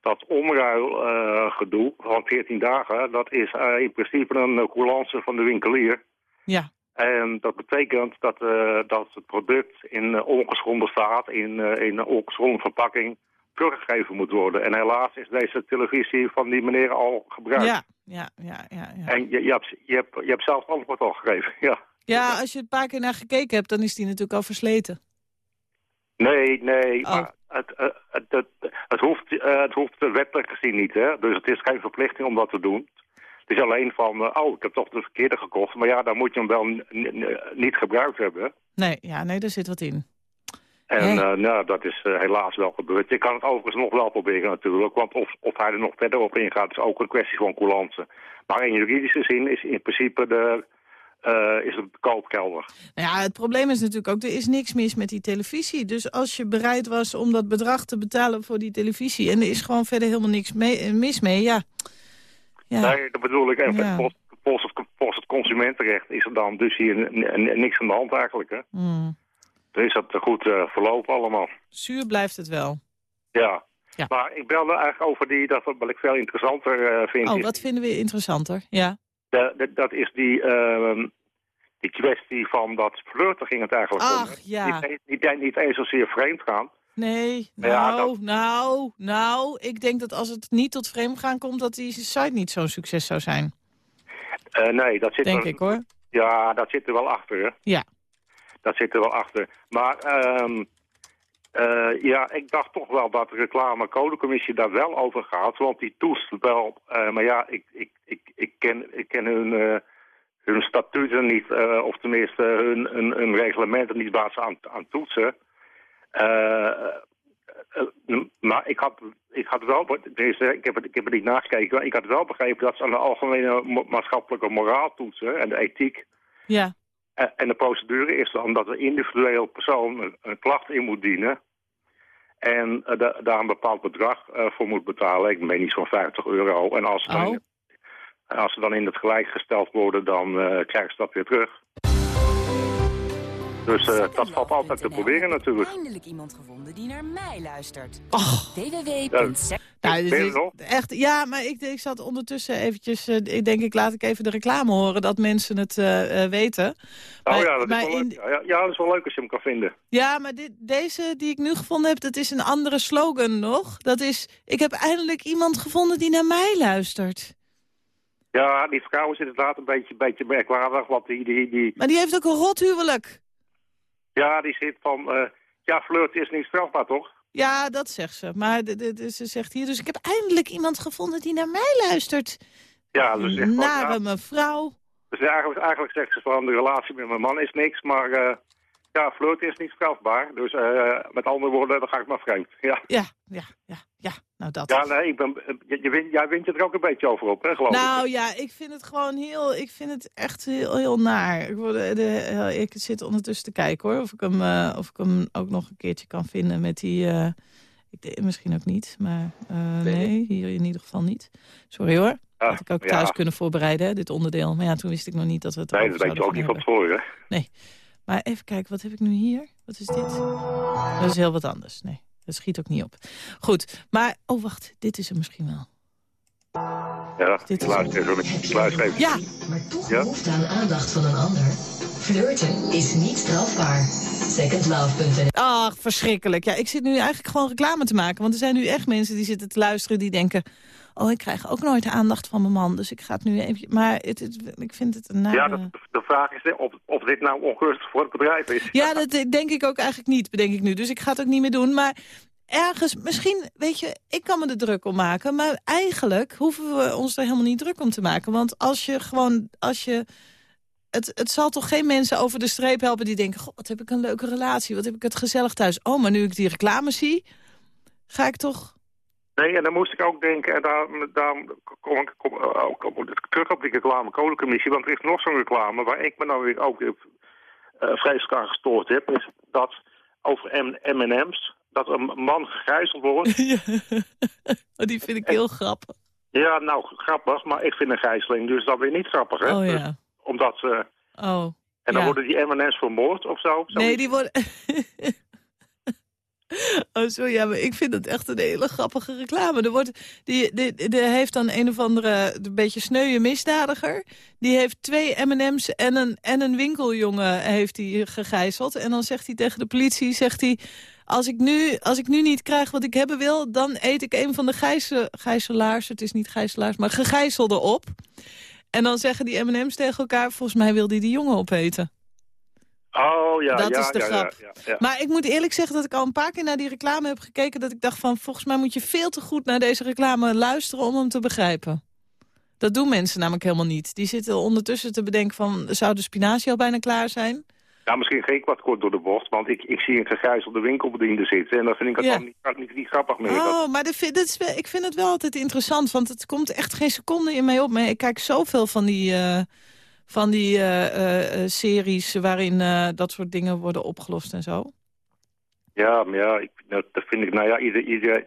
dat omruilgedoe uh, van 14 dagen, dat is uh, in principe een coulance van de winkelier. Ja. En dat betekent dat, eh, dat het product in ongeschonden staat, in, in een ongeschonden verpakking, teruggegeven moet worden. En helaas is deze televisie van die meneer al gebruikt. Ja, ja, ja. ja, ja. En je, je, hebt, je, hebt, je hebt zelf het antwoord al gegeven, [laughs] ja. Ja, als je een paar keer naar gekeken hebt, dan is die natuurlijk al versleten. Nee, nee, Oh. maar het, het, het, het, het hoeft, eh, het hoeft wettelijk gezien niet, hè. Dus het is geen verplichting om dat te doen. Het is alleen van, eh, oh, ik heb toch de verkeerde gekocht. Maar ja, dan moet je hem wel niet gebruikt hebben. Nee, ja, nee, daar zit wat in. En eh, nou, dat is eh, helaas wel gebeurd. Je kan het overigens nog wel proberen natuurlijk. Want of, of hij er nog verder op ingaat, is ook een kwestie van coulance. Maar in juridische zin is in principe de, eh, is het de koopkelder. Nou ja, het probleem is natuurlijk ook, er is niks mis met die televisie. Dus als je bereid was om dat bedrag te betalen voor die televisie... en er is gewoon verder helemaal niks mee, eh, mis mee, ja. ja. Nee, dat bedoel ik. En Ja. volgens, volgens, het, volgens het consumentenrecht is er dan dus hier niks aan de hand eigenlijk. Hè? Hmm. Dan is dat goed eh, verlopen allemaal. Zuur blijft het wel. Ja. Ja. Maar ik belde eigenlijk over die, dat wat ik veel interessanter eh, vind. Oh, wat vinden we interessanter? Ja. De- de- dat is die, ehm, die kwestie van dat flirten ging het eigenlijk om. Ach, hè. ja. Niet, niet, niet eens zozeer vreemd gaan. Nee, ja, nou, dat- nou, nou. Ik denk dat als het niet tot vreemdgaan komt... dat die site niet zo'n succes zou zijn. Eh, nee, dat zit Denk er, ik, hoor. Ja, dat zit er wel achter. Hè. Ja. Dat zit er wel achter. Maar ehm, eh, ja, ik dacht toch wel dat de reclamecodecommissie daar wel over gaat. Want die toetst wel. eh, maar ja, ik, ik, ik, ik, ken, ik ken hun, eh, hun statuten niet. of tenminste hun, hun, hun reglementen niet waar ze aan, aan toetsen. Maar ik had, ik had wel, deze, ik, heb het, ik heb het niet nagekeken, maar ik had wel begrepen dat ze aan de algemene ma- maatschappelijke moraal toetsen en de ethiek. Ja. En en de procedure is dan dat een individueel persoon een klacht in moet dienen. En eh, da- daar een bepaald bedrag eh, voor moet betalen. Ik meen iets van 50 euro. En als ze, dan, Oh. in- als ze dan in het gelijk gesteld worden, dan eh, krijgen ze dat weer terug. Dus eh, dat valt altijd te proberen natuurlijk. Eindelijk iemand gevonden die naar mij luistert. Nou, nog? echt, ja, maar ik, ik zat ondertussen eventjes... eh, ik denk, ik laat ik even de reclame horen dat mensen het eh, eh, weten. Oh Maar- ja, dat is maar wel in- leuk. Ja, ja, dat is wel leuk als je hem kan vinden. Ja, maar dit, deze die ik nu gevonden heb, dat is een andere slogan nog. Dat is, ik heb eindelijk iemand gevonden die naar mij luistert. Ja, die vrouw is inderdaad een beetje, beetje merkwaardig. Want die, die, die, Maar die heeft ook een rot huwelijk. Ja, die zit van... eh, ja, flirt is niet strafbaar, toch? Ja, dat zegt ze. Maar ze zegt hier, dus ik heb eindelijk iemand gevonden die naar mij luistert. Ja, dus, Nare ja, mevrouw. dus eigenlijk, eigenlijk zegt ze van de relatie met mijn man is niks, maar uh, ja, flirt is niet strafbaar. Dus uh, met andere woorden, dan ga ik maar vreemd. Ja, Ja, ja, ja, ja. Nou, dat. ja nee, ik ben, je, je wint, jij wint je er ook een beetje over op, hè, geloof Nou ik. ja, ik vind het gewoon heel, ik vind het echt heel, heel naar. Ik, word, de, de- ik zit ondertussen te kijken hoor, of ik, hem, eh, of ik hem ook nog een keertje kan vinden met die... eh, ik, denk- misschien ook niet, maar eh, nee, hier in ieder geval niet. Sorry hoor, Ja, had ik ook ja. thuis kunnen voorbereiden, hè, dit onderdeel. Maar ja, toen wist ik nog niet dat we het Nee, dat weet je ook niet van tevoren. Maar even kijken, wat heb ik nu hier? Wat is dit? Dat is heel wat anders, nee. Dat schiet ook niet op. Goed, maar... Oh, wacht, dit is er misschien wel. Ja, Dit is- luister even. Luister even. Ja, maar toch Ja? behoefte aan aandacht van een ander. Flirten is niet strafbaar. Secondlove.nl Ach, verschrikkelijk. Ja, ik zit nu eigenlijk gewoon reclame te maken. Want er zijn nu echt mensen die zitten te luisteren die denken... oh, ik krijg ook nooit de aandacht van mijn man. Dus ik ga het nu even... Maar het, het- ik vind het een nare... Ja, de, de vraag is of, of dit nou ongunstig voor het bedrijf is. Ja, dat denk ik ook eigenlijk niet, bedenk ik nu. Dus ik ga het ook niet meer doen. Maar ergens, misschien, weet je, ik kan me er druk om maken. Maar eigenlijk hoeven we ons er helemaal niet druk om te maken. Want als je gewoon, als je... Het, het zal toch geen mensen over de streep helpen die denken... God, wat heb ik een leuke relatie, wat heb ik het gezellig thuis. Oh, maar nu ik die reclame zie, ga ik toch... Nee, en dan moest ik ook denken, en daar, daar kom ik kom, eh, ook terug op die reclamecodecommissie, want er is nog zo'n reclame waar ik me nou weer ook eh, vreselijk aan gestoord heb, is dat over M&M's, dat een man gegijzeld wordt. [laughs] Ja. [laughs] Oh, die vind ik heel grappig. ja, nou, grappig, maar ik vind een gijzeling dus dat weer niet grappig, hè? Oh Dus ja. omdat ze... Oh. En dan Ja. worden die M&M's vermoord of zo? Nee, die worden... [laughs] [laughs] Oh, zo, ja, maar ik vind het echt een hele grappige reclame. Er wordt, die, die, die heeft dan een of andere een beetje sneuwe misdadiger. Die heeft twee M&M's en een, en een winkeljongen heeft hij gegijzeld. En dan zegt hij tegen de politie, zegt hij... Als ik, nu, als ik nu niet krijg wat ik hebben wil, dan eet ik een van de gijze, gijzelaars. Het is niet gijzelaars, maar gegijzelden op. En dan zeggen die M&M's tegen elkaar... volgens mij wil hij die jongen opeten. Oh ja, Dat ja, is de ja, grap. Ja, ja, ja. Maar ik moet eerlijk zeggen dat ik al een paar keer naar die reclame heb gekeken... dat ik dacht van, volgens mij moet je veel te goed naar deze reclame luisteren om hem te begrijpen. Dat doen mensen namelijk helemaal niet. Die zitten ondertussen te bedenken van, zou de spinazie al bijna klaar zijn? Nou, misschien ging ik wat kort door de bocht, want ik, ik zie een gegijzelde winkelbediende zitten. En dan vind ik het Ja. dan niet, niet, niet grappig meer. Dat- Oh, maar vind, dat is, ik vind het wel altijd interessant, want het komt echt geen seconde in mij op. Maar ik kijk zoveel van die, eh, van die eh, eh, eh, series waarin dat soort dingen worden opgelost en zo. Ja, maar ja, ik, dat, vind ik, nou ja, ieder, ieder,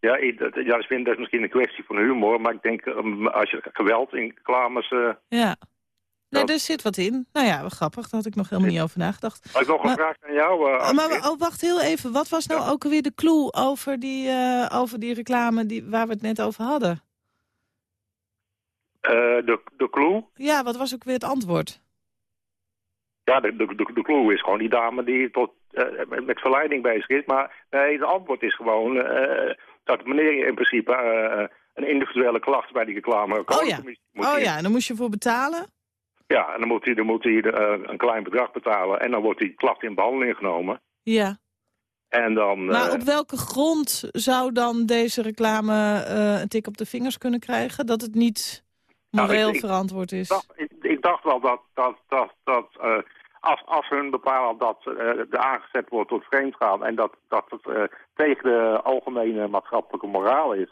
ja, ieder, ja, dat, vind, dat is misschien een kwestie van humor, maar ik denk, um, als je geweld in reclames... Ja. Nee, er zit wat in. Nou ja, grappig. Daar had ik nog helemaal niet over nagedacht. Had ik nog een Maar- vraag aan jou, Oh, maar oh, wacht heel even. Wat was nou ook alweer de clue over die, over die reclame die, waar we het net over hadden? Eh, de, de clue? Ja, wat was ook weer het antwoord? Ja, de, de, de, de clue is gewoon die dame die tot, eh, met, met verleiding bezig is. Maar nee, het antwoord is gewoon eh, dat meneer in principe een individuele klacht bij die reclame Oh ja, moet oh ja, en dan moest je voor betalen? Ja, en dan moet hij, dan moet hij een klein bedrag betalen en dan wordt die klacht in behandeling genomen. Ja. En dan... Maar op welke grond zou dan deze reclame een tik op de vingers kunnen krijgen? Dat het niet moreel ik- ik- verantwoord is? dacht, ik, ik dacht wel dat, dat, dat, dat eh, als, als hun bepalen dat eh er aangezet wordt tot vreemdgaan... en dat, dat het eh, tegen de algemene maatschappelijke moraal is...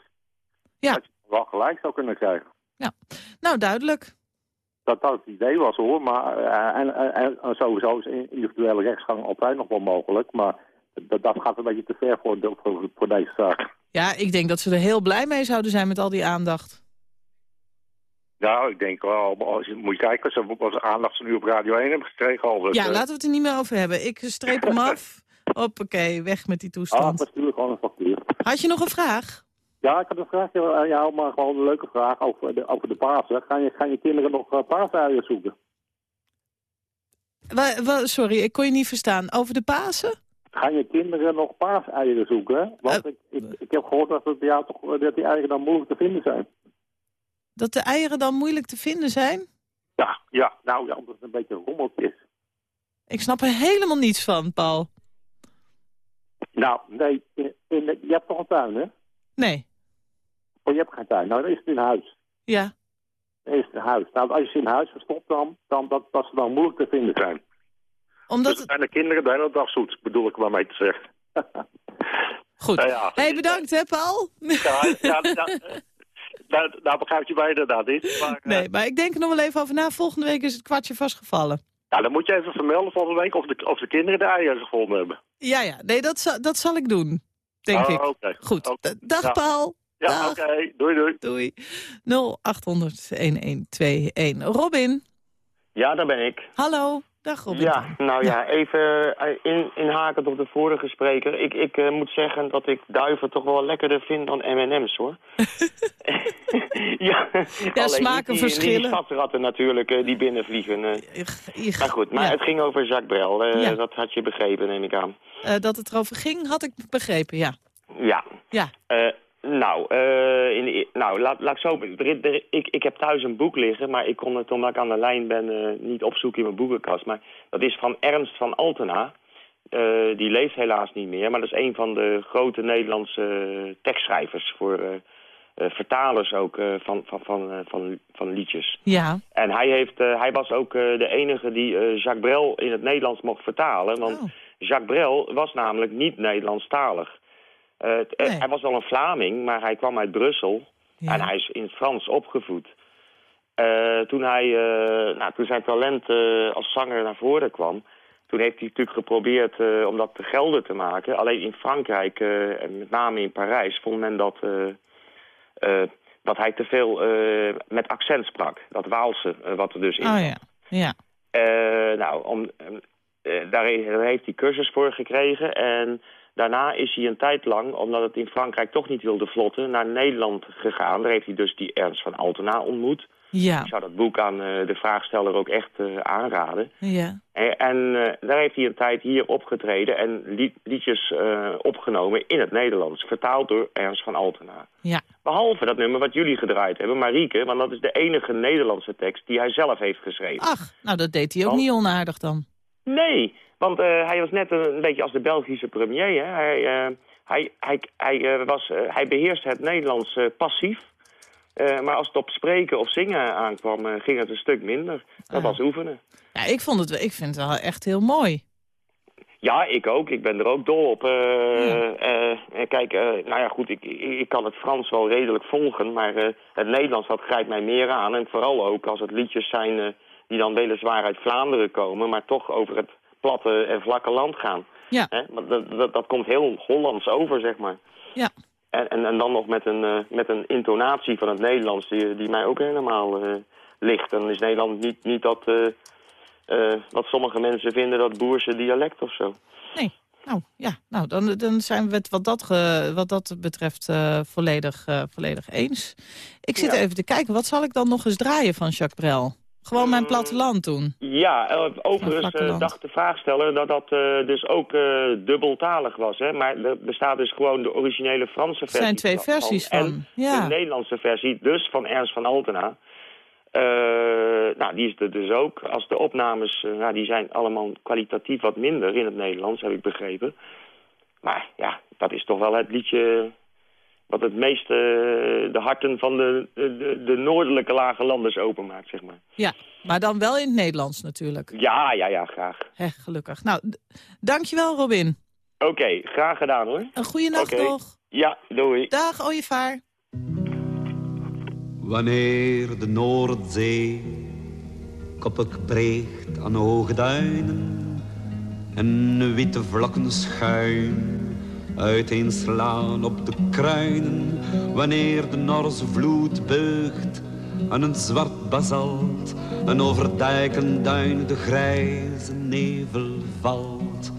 Ja. dat je wel gelijk zou kunnen krijgen. Nou, duidelijk. Dat dat het idee was hoor, maar en, en, en sowieso is individuele rechtsgang altijd nog wel mogelijk... maar dat, dat gaat een beetje te ver voor, de- voor, voor deze zaak. Ja, ik denk dat ze er heel blij mee zouden zijn met al die aandacht. Nou, ik denk wel, als moet je kijken, ze was aandacht ze nu op Radio 1 hebben gekregen al. Dus, Ja, eh, laten we het er niet meer over hebben. Ik streep hem af. [laughs] Hoppakee, weg met die Ah, toestand. natuurlijk gewoon een factuur. Had je nog een vraag? Ja, ik had een vraagje aan jou, maar gewoon een leuke vraag over de, over de Pasen. Gaan je, gaan je kinderen nog uh, paaseieren zoeken? Wa- wa- sorry, ik kon je niet verstaan. Over de Pasen? Gaan je kinderen nog paaseieren zoeken? Want ik, ik, ik heb gehoord dat, het, ja, toch, dat die eieren dan moeilijk te vinden zijn. Dat de eieren dan moeilijk te vinden zijn? Ja, ja nou ja, omdat het een beetje een rommeltje is. Ik snap er helemaal niets van, Paul. Nou, nee, in, in de- je hebt toch een tuin, hè? Nee. Oh, je hebt geen tuin. Nou, dan is het in huis. Ja. Dan is het in huis. Nou, als je ze in huis verstopt dan, dan dat, dat ze dan moeilijk te vinden zijn. Omdat dus het zijn de kinderen de hele dag zoet, bedoel ik maar mee te zeggen. Goed. [laughs] Nou ja, hey, bedankt hè, Paul? Ja, ja, [laughs] nou, nou begrijp je mij inderdaad niet. Maar, eh, Nee, maar ik denk er nog wel even over na. Volgende week is het kwartje vastgevallen. ja, dan moet je even vermelden volgende week of de, of de kinderen de eieren gevonden hebben. Ja, ja. Nee, dat, zal- dat zal ik doen. Denk Oh, ik. oké. Goed. Oké. D- Dag Ja. Paul. Ja, oké. Doei, doei. Doei. 0800-1121. Robin. Ja, daar ben ik. Hallo. Dag Robin. Ja, nou ja, even eh, in, inhakend op de vorige spreker. Ik, ik eh, moet zeggen dat ik duiven toch wel lekkerder vind dan M&M's, hoor. [laughs] ja, alleen smaken die, verschillen. Die natuurlijk, eh, die binnenvliegen. eh. Ich, Maar goed, maar ja. het ging over Jacques Brel. eh, Ja. Dat had je begrepen, neem ik aan. Eh, dat het erover ging, had ik begrepen, ja. Ja. Ja. Nou, eh, in de, nou laat, laat ik zo... er- er- ik, ik heb thuis een boek liggen, maar ik kon het omdat ik aan de lijn ben eh, niet opzoeken in mijn boekenkast. Maar dat is van Ernst van Altena. Eh, die leeft helaas niet meer, maar dat is een van de grote Nederlandse tekstschrijvers voor vertalers ook van, van, van, van, van liedjes. Ja. En hij, heeft, hij was ook de enige die Jacques Brel in het Nederlands mocht vertalen. Want Jacques Brel was namelijk niet Nederlandstalig. Eh, eh, Hij was wel een Vlaming, maar hij kwam uit Brussel. En hij is in het Frans opgevoed. Eh, toen, hij, nou, toen zijn talent als zanger naar voren kwam... toen heeft hij natuurlijk geprobeerd om dat te gelden te maken. Alleen in Frankrijk, en met name in Parijs, vond men dat... dat hij te veel met accent sprak. Dat Waalse, wat er dus in Oh ja. Ja. Nou, om, daar heeft hij cursus voor gekregen. En Daarna is hij een tijd lang, omdat het in Frankrijk toch niet wilde vlotten, naar Nederland gegaan. Daar heeft hij dus die Ernst van Altena ontmoet. Ja. Ik zou dat boek aan uh, de vraagsteller ook echt uh, aanraden. Ja. En, en uh, daar heeft hij een tijd hier opgetreden en lied, liedjes opgenomen in het Nederlands. Vertaald door Ernst van Altena. Ja. Behalve dat nummer wat jullie gedraaid hebben, Marieke. Want dat is de enige Nederlandse tekst die hij zelf heeft geschreven. Ach, nou dat deed hij ook want, niet onaardig dan. Nee, want hij was net een, een, beetje als de Belgische premier. Hè? Hij, hij, hij, hij, was, hij beheerst het Nederlands passief. Uh, maar als het op spreken of zingen aankwam, uh, ging het een stuk minder. Dat was oefenen. Ja, ik, vond het, ik vind het wel echt heel mooi. Ja, ik ook. Ik ben er ook dol op. Uh, ja. kijk, nou ja, goed, ik, ik kan het Frans wel redelijk volgen, maar het Nederlands, dat grijpt mij meer aan. En vooral ook als het liedjes zijn die dan weliswaar uit Vlaanderen komen, maar toch over het platte en vlakke land gaan. Ja. Dat, dat, dat komt heel Hollands over, zeg maar. Ja. En, en, en dan nog met een, uh, met een intonatie van het Nederlands die, die mij ook helemaal uh, ligt. Dan is Nederland niet, niet dat uh, wat sommige mensen vinden dat boerse dialect of zo. Nee, nou ja, nou, dan, dan zijn we het wat dat, ge, wat dat betreft volledig, volledig eens. Ik zit ja. even te kijken, wat zal ik dan nog eens draaien van Jacques Brel? Gewoon mijn platteland doen. Ja, overigens uh, dacht de vraagsteller dat dat uh, dus ook dubbeltalig was. Hè? Maar er bestaat dus gewoon de originele Franse versie. Er zijn twee versies van. En ja. de Nederlandse versie, dus van Ernst van Altena. nou, die is er dus ook. Als de opnames, nou, die zijn allemaal kwalitatief wat minder in het Nederlands, heb ik begrepen. Maar ja, dat is toch wel het liedje wat het meeste de harten van de, de, de noordelijke lage landers openmaakt, zeg maar. Ja, maar dan wel in het Nederlands natuurlijk. Ja, ja, ja, graag. He, gelukkig. Nou, dankjewel Robin. Oké, okay, graag gedaan hoor. Een goede nacht okay. nog. Ja, doei. Dag, ooievaar. Wanneer de Noordzee koppig breekt aan hoge duinen en witte vlakken schuin uiteenslaan op de kruinen wanneer de Norse vloed beugt aan een zwart basalt en over dijken duin de grijze nevel valt.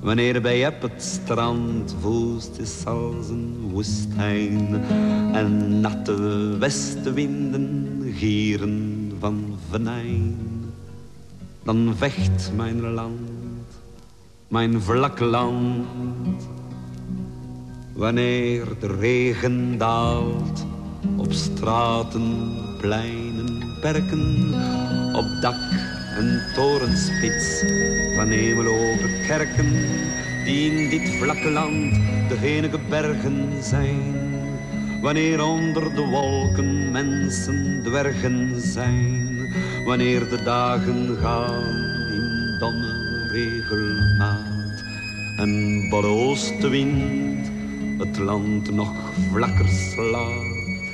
Wanneer bij het strand woest is als een woestijn en natte westenwinden gieren van venijn dan vecht mijn land mijn vlak land Wanneer de regen daalt op straten, pleinen, perken, op dak en torenspits van hemeloge kerken, die in dit vlakke land de enige bergen zijn. Wanneer onder de wolken mensen dwergen zijn, wanneer de dagen gaan in domme regelmaat en bolle oostenwind het land nog vlakker slaat,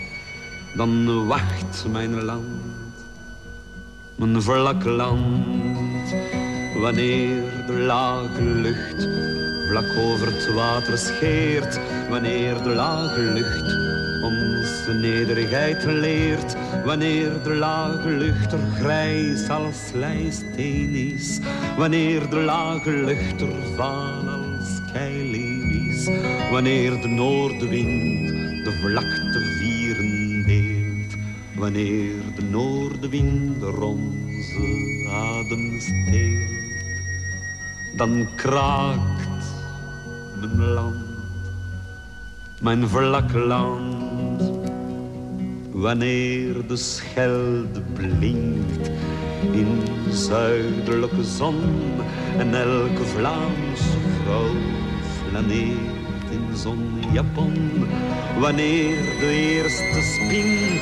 dan wacht mijn land, mijn vlak land, wanneer de lage lucht vlak over het water scheert, wanneer de lage lucht onze nederigheid leert, wanneer de lage lucht er grijs als lijsteen is, wanneer de lage lucht er vaal als wanneer de noordenwind de vlakte vieren deelt, wanneer de noordenwind er onze adem steelt, dan kraakt mijn land, mijn vlak land, wanneer de schelde blinkt in zuidelijke zon en elke Vlaamse vrouw flaneert in zonjapon. Wanneer de eerste spin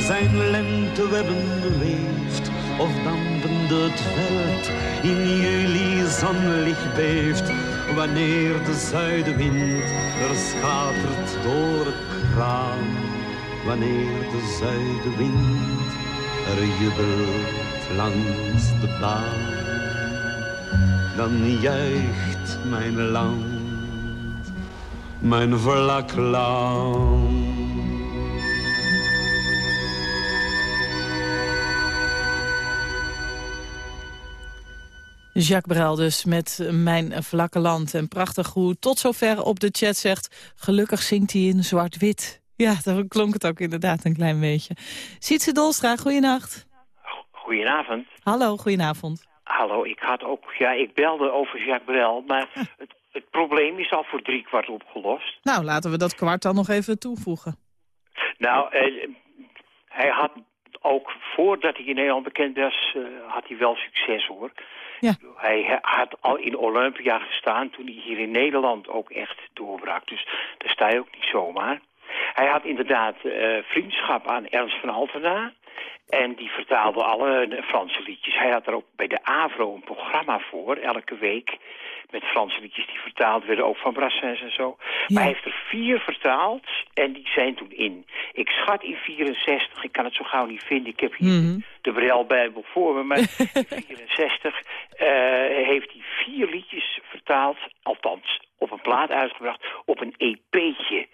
zijn lentewebben weeft of dampende het veld in juli zonlicht beeft. Wanneer de zuidenwind er schatert door het kraan. Wanneer de zuidenwind er jubelt langs de baan. Dan juicht mijn land, mijn vlak land. Jacques Brel dus met Mijn Vlakke Land. En prachtig hoe tot zover op de chat zegt... gelukkig zingt hij in zwart-wit. Ja, dan klonk het ook inderdaad een klein beetje. Sietse Dolstra, goeienacht. Goedenavond. Hallo, goedenavond. Hallo, ik had ook... Ja, ik belde over Jacques Brel, maar [laughs] het, het probleem is al voor drie kwart opgelost. Nou, laten we dat kwart dan nog even toevoegen. Nou, eh, hij had ook voordat hij in Nederland bekend was, eh, had hij wel succes hoor. Ja. Hij had al in Olympia gestaan toen hij hier in Nederland ook echt doorbrak. Dus daar sta je ook niet zomaar. Hij had inderdaad eh, vriendschap aan Ernst van Altena. En die vertaalde alle Franse liedjes. Hij had er ook bij de AVRO een programma voor, elke week. Met Franse liedjes die vertaald werden, ook van Brassens en zo. Maar hij heeft er vier vertaald en die zijn toen in. Ik schat in 64, ik kan het zo gauw niet vinden. Ik heb hier Mhm. de Brel-bijbel voor me. Maar in 64 eh, heeft hij vier liedjes vertaald. Althans, op een plaat uitgebracht. Op een EP'tje.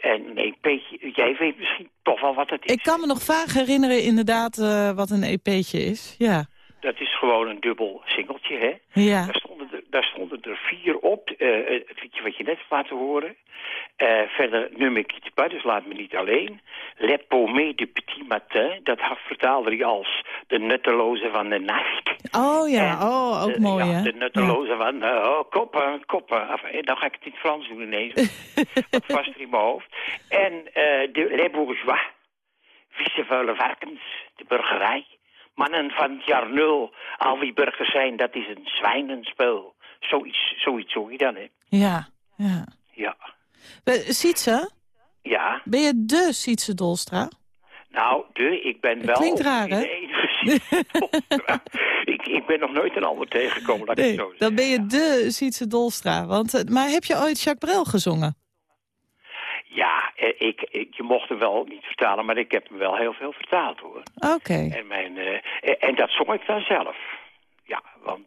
En een EP'tje, jij weet misschien toch wel wat het is. Ik kan me nog vaag herinneren inderdaad eh, wat een EP'tje is. Ja. Dat is gewoon een dubbel singeltje, hè? Ja. Daar, daar stonden er vier op. eh, het liedje wat je net hebt laten horen. Eh, verder Nummer quitte pas, dus laat me niet alleen. Le paumé du petit matin, dat vertaalde hij als de nutteloze van de nacht. Oh ja, oh, ook De- mooi ja, hè. de nutteloze van de oh, koppen, koppen. Enfin, dan ga ik het in het Frans doen ineens. wat vaster in mijn hoofd. En eh, de Les Bourgeois, vieze vuile varkens, de burgerij. Mannen van het jaar nul, al wie burgers zijn, dat is een zwijnenspel. Zoiets, zoiets hoor je dan, hè? Ja, ja. Ja. Eh, Sietse, Ja, ben je de Sietse Dolstra? nou, de, ik ben wel... klinkt raar, hè? [laughs] ik, ik ben nog nooit een ander tegengekomen, laat ik zo zeggen. dan ben je de Sietse Dolstra. Want, eh, maar heb je ooit Jacques Brel gezongen? Ja, eh, ik, ik, je mocht hem wel niet vertalen, maar ik heb hem wel heel veel vertaald, hoor. Oké. En, mijn, en- dat zong ik dan zelf. Ja, want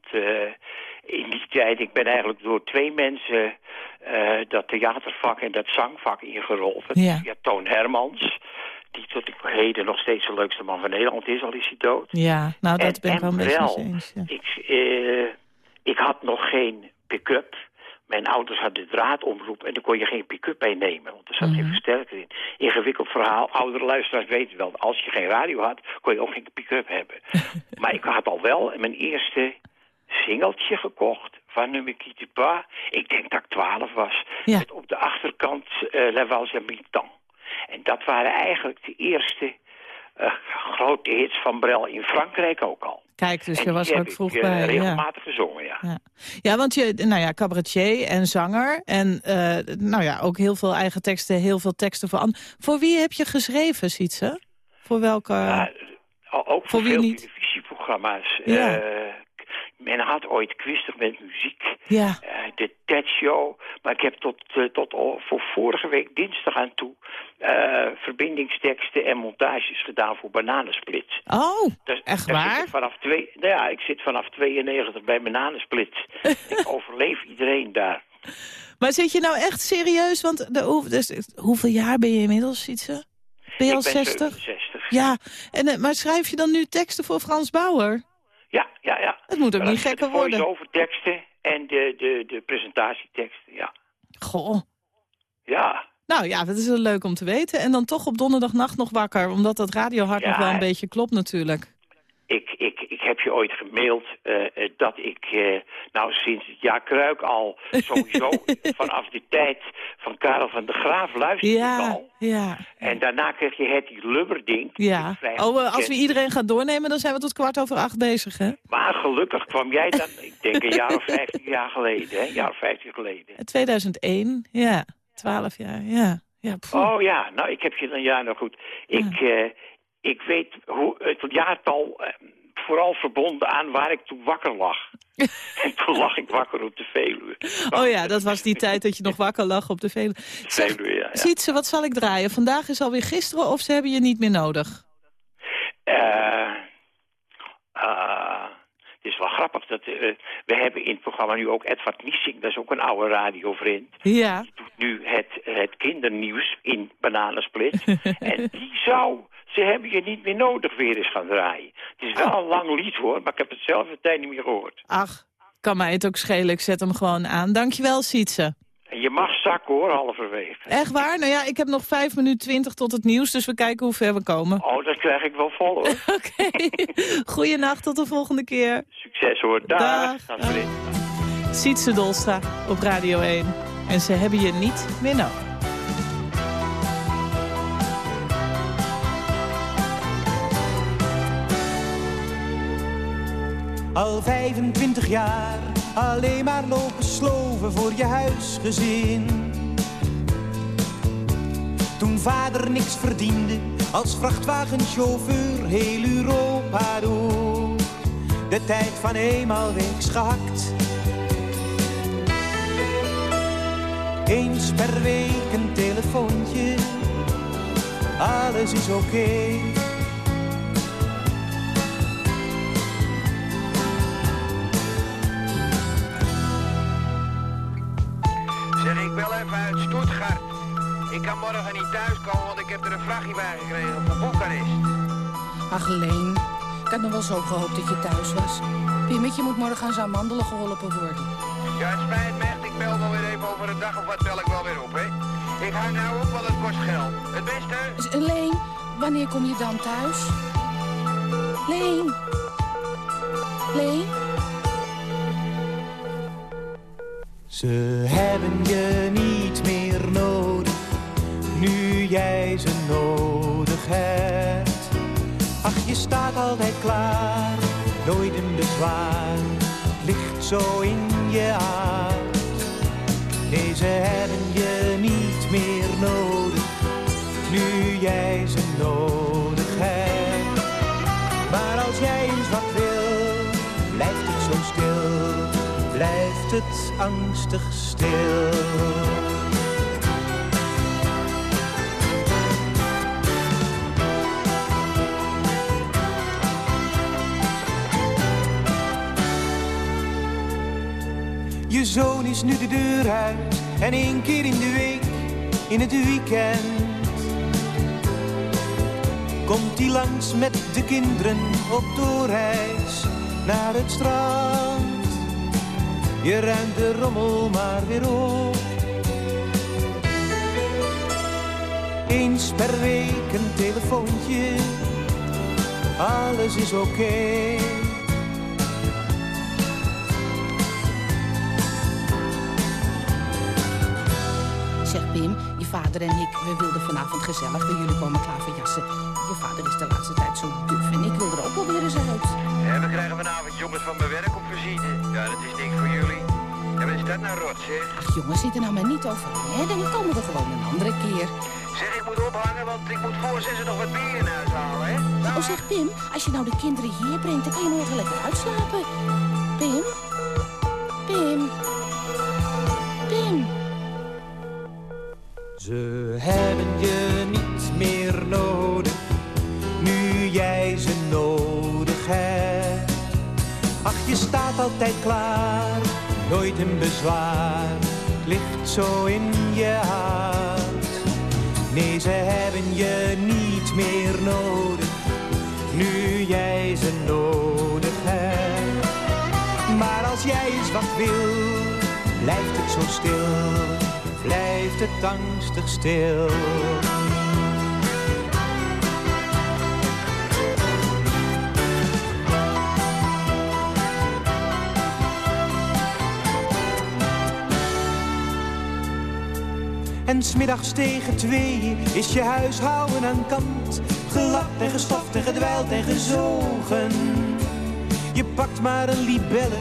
in die tijd, ik ben eigenlijk door twee mensen eh, dat theatervak en dat zangvak ingerold. Ja. via Toon Hermans, die tot op heden nog steeds de leukste man van Nederland is, al is hij dood. Ja, nou dat En- ben ik wel en een beetje eens. Ja. Ik, eh, ik had nog geen pick-up. Mijn ouders hadden draadomroep en daar kon je geen pick-up bij nemen. Want er zat geen Mhm. versterker in. Ingewikkeld verhaal. Oudere luisteraars weten wel. Als je geen radio had, kon je ook geen pick-up hebben. [laughs] maar ik had al wel mijn eerste singeltje gekocht van Nummer Pas. Ik denk dat ik 12 was. Ja. Met op de achterkant uh, La Valse Mi-temps. En dat waren eigenlijk de eerste eh, grote hits van Brel in Frankrijk ook al. Kijk, dus je was ook vroeg ik, eh, bij. Ja. regelmatig gezongen, ja. Ja. ja, want je, nou ja, cabaretier en zanger. En nou ja, ook heel veel eigen teksten, heel veel teksten voor anderen. Voor wie heb je geschreven, Sietse? Voor welke... Ja, o- ook voor, Voor wie veel niet? televisieprogramma's. Ja. Men had ooit Kwistig met muziek. Ja. eh, de TED Show. Maar ik heb tot, eh, tot al voor vorige week dinsdag aan toe... eh, verbindingsteksten en montages gedaan voor Bananensplits. Oh, echt waar? Ik, vanaf twee, nou ja, ik zit vanaf 92 bij Bananensplits. [laughs] ik overleef iedereen daar. Maar zit je nou echt serieus? Want de, hoe- dus, hoeveel jaar ben je inmiddels, Sietse? Ben je al ik ben 60? 67. Ja, en, maar schrijf je dan nu teksten voor Frans Bauer? Ja, ja, ja. Het moet ook Maar niet gekker de worden. voice-over teksten en de, de, de presentatieteksten, ja. Goh. Ja, Nou ja, dat is wel leuk om te weten. En dan toch op donderdagnacht nog wakker. Omdat dat radiohart Ja. nog wel een beetje klopt natuurlijk. Ik, ik, ik heb je ooit gemaild eh, eh, dat ik, eh, nou sinds het jaar Kruik al, sowieso [laughs] vanaf de tijd van Karel van de Graaf luister ik Ja, al. ja, En daarna kreeg je het die lubberding. ja. Oh, als we iedereen gaan doornemen, dan zijn we tot kwart over acht bezig, hè? Maar gelukkig kwam jij dan, [laughs] ik denk een jaar of 15 jaar geleden, hè? Een jaar of 15 geleden. 2001, ja. 12 jaar, ja. ja. Oh ja, nou ik heb je dan, ja nou goed. Ik, ik weet hoe het jaartal eh, vooral verbonden aan waar ik toen wakker lag. [laughs] en toen lag ik wakker op de Veluwe. Oh ja, dat was die tijd dat je nog wakker lag op de vele. Zeg, Veluwe, ja. ja. ziet ze, wat zal ik draaien? Vandaag is alweer gisteren of ze hebben je niet meer nodig? Eh, eh, het is wel grappig. Dat, eh, we hebben in het programma nu ook Edward Niesing. Dat is ook een oude radiovriend. Ja. doet nu het, het kindernieuws in Bananensplit. [laughs] en die zou, ze hebben je niet meer nodig, weer eens gaan draaien. Het is wel een lang lied hoor, maar ik heb het zelf een tijd niet meer gehoord. Ach, Kan mij het ook schelen, ik zet hem gewoon aan. Dankjewel, Sietse. En je mag zakken hoor, halverwege. Echt waar? Nou ja, ik heb nog 5 minuten 20 tot het nieuws, dus we kijken hoe ver we komen. Oh, dat krijg ik wel vol hoor. [laughs] Oké. [laughs] Goeienacht, tot de volgende keer. Succes hoor. Dag. Dag. Sietse Dolstra op Radio 1. En ze hebben je niet meer nodig. Al 25 jaar alleen maar lopen sloven voor je huisgezin. Toen vader niks verdiende als vrachtwagenchauffeur heel Europa door. De tijd van eenmaal weeks gehakt. Eens per week een telefoontje, alles is oké. Kan morgen niet thuiskomen, want ik heb er een vrachtje bij gekregen voor Boekarest. Ach, Leen. Ik had nog wel zo gehoopt dat je thuis was. Pimmetje moet morgen aan zijn amandelen geholpen worden. Ja, het spijt me echt. Ik bel wel weer even over een dag of wat bel ik wel weer op, hè. Ik hang nou op, want het kost geld. Het beste... Dus, eh, Leen, wanneer kom je dan thuis? Leen. Leen? Ze hebben je niet meer nodig, jij ze nodig hebt. Ach, je staat altijd klaar, nooit een bezwaar, ligt zo in je aard. Nee, ze hebben je niet meer nodig, nu jij ze nodig hebt. Maar als jij eens wat wil, blijft het zo stil, blijft het angstig stil. Nu de deur uit en één keer in de week, in het weekend. Komt hij langs met de kinderen op doorreis naar het strand. Je ruimt de rommel maar weer op. Eens per week een telefoontje, alles is oké. Vader en ik, we wilden vanavond gezellig bij jullie komen klaverjassen. Je vader is de laatste tijd zo duf en ik wil er ook wel weer eens uit. Ja, we krijgen vanavond jongens van mijn werk op visite. Ja, dat is niks voor jullie. En wat is dat nou rot, zeg? Ach jongens, zit er nou maar niet over. Hè? Dan komen we gewoon een andere keer. Zeg, ik moet ophangen, want ik moet voor zessen nog wat bier in huis halen, hè? Oh zeg Pim, als je nou de kinderen hier brengt, dan kan je morgen lekker uitslapen. Altijd klaar, nooit een bezwaar, ligt zo in je hart. Nee, ze hebben je niet meer nodig, nu jij ze nodig hebt. Maar als jij eens wat wil, blijft het zo stil blijft het angstig stil. En smiddags tegen tweeën is je huishouden aan kant. Gelapt en gestoft en gedwijld en gezogen. Je pakt maar een libelle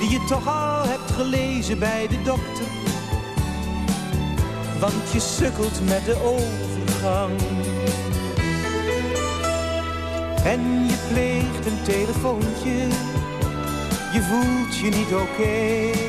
die je toch al hebt gelezen bij de dokter want je sukkelt met de overgang. En je pleegt een telefoontje, je voelt je niet oké.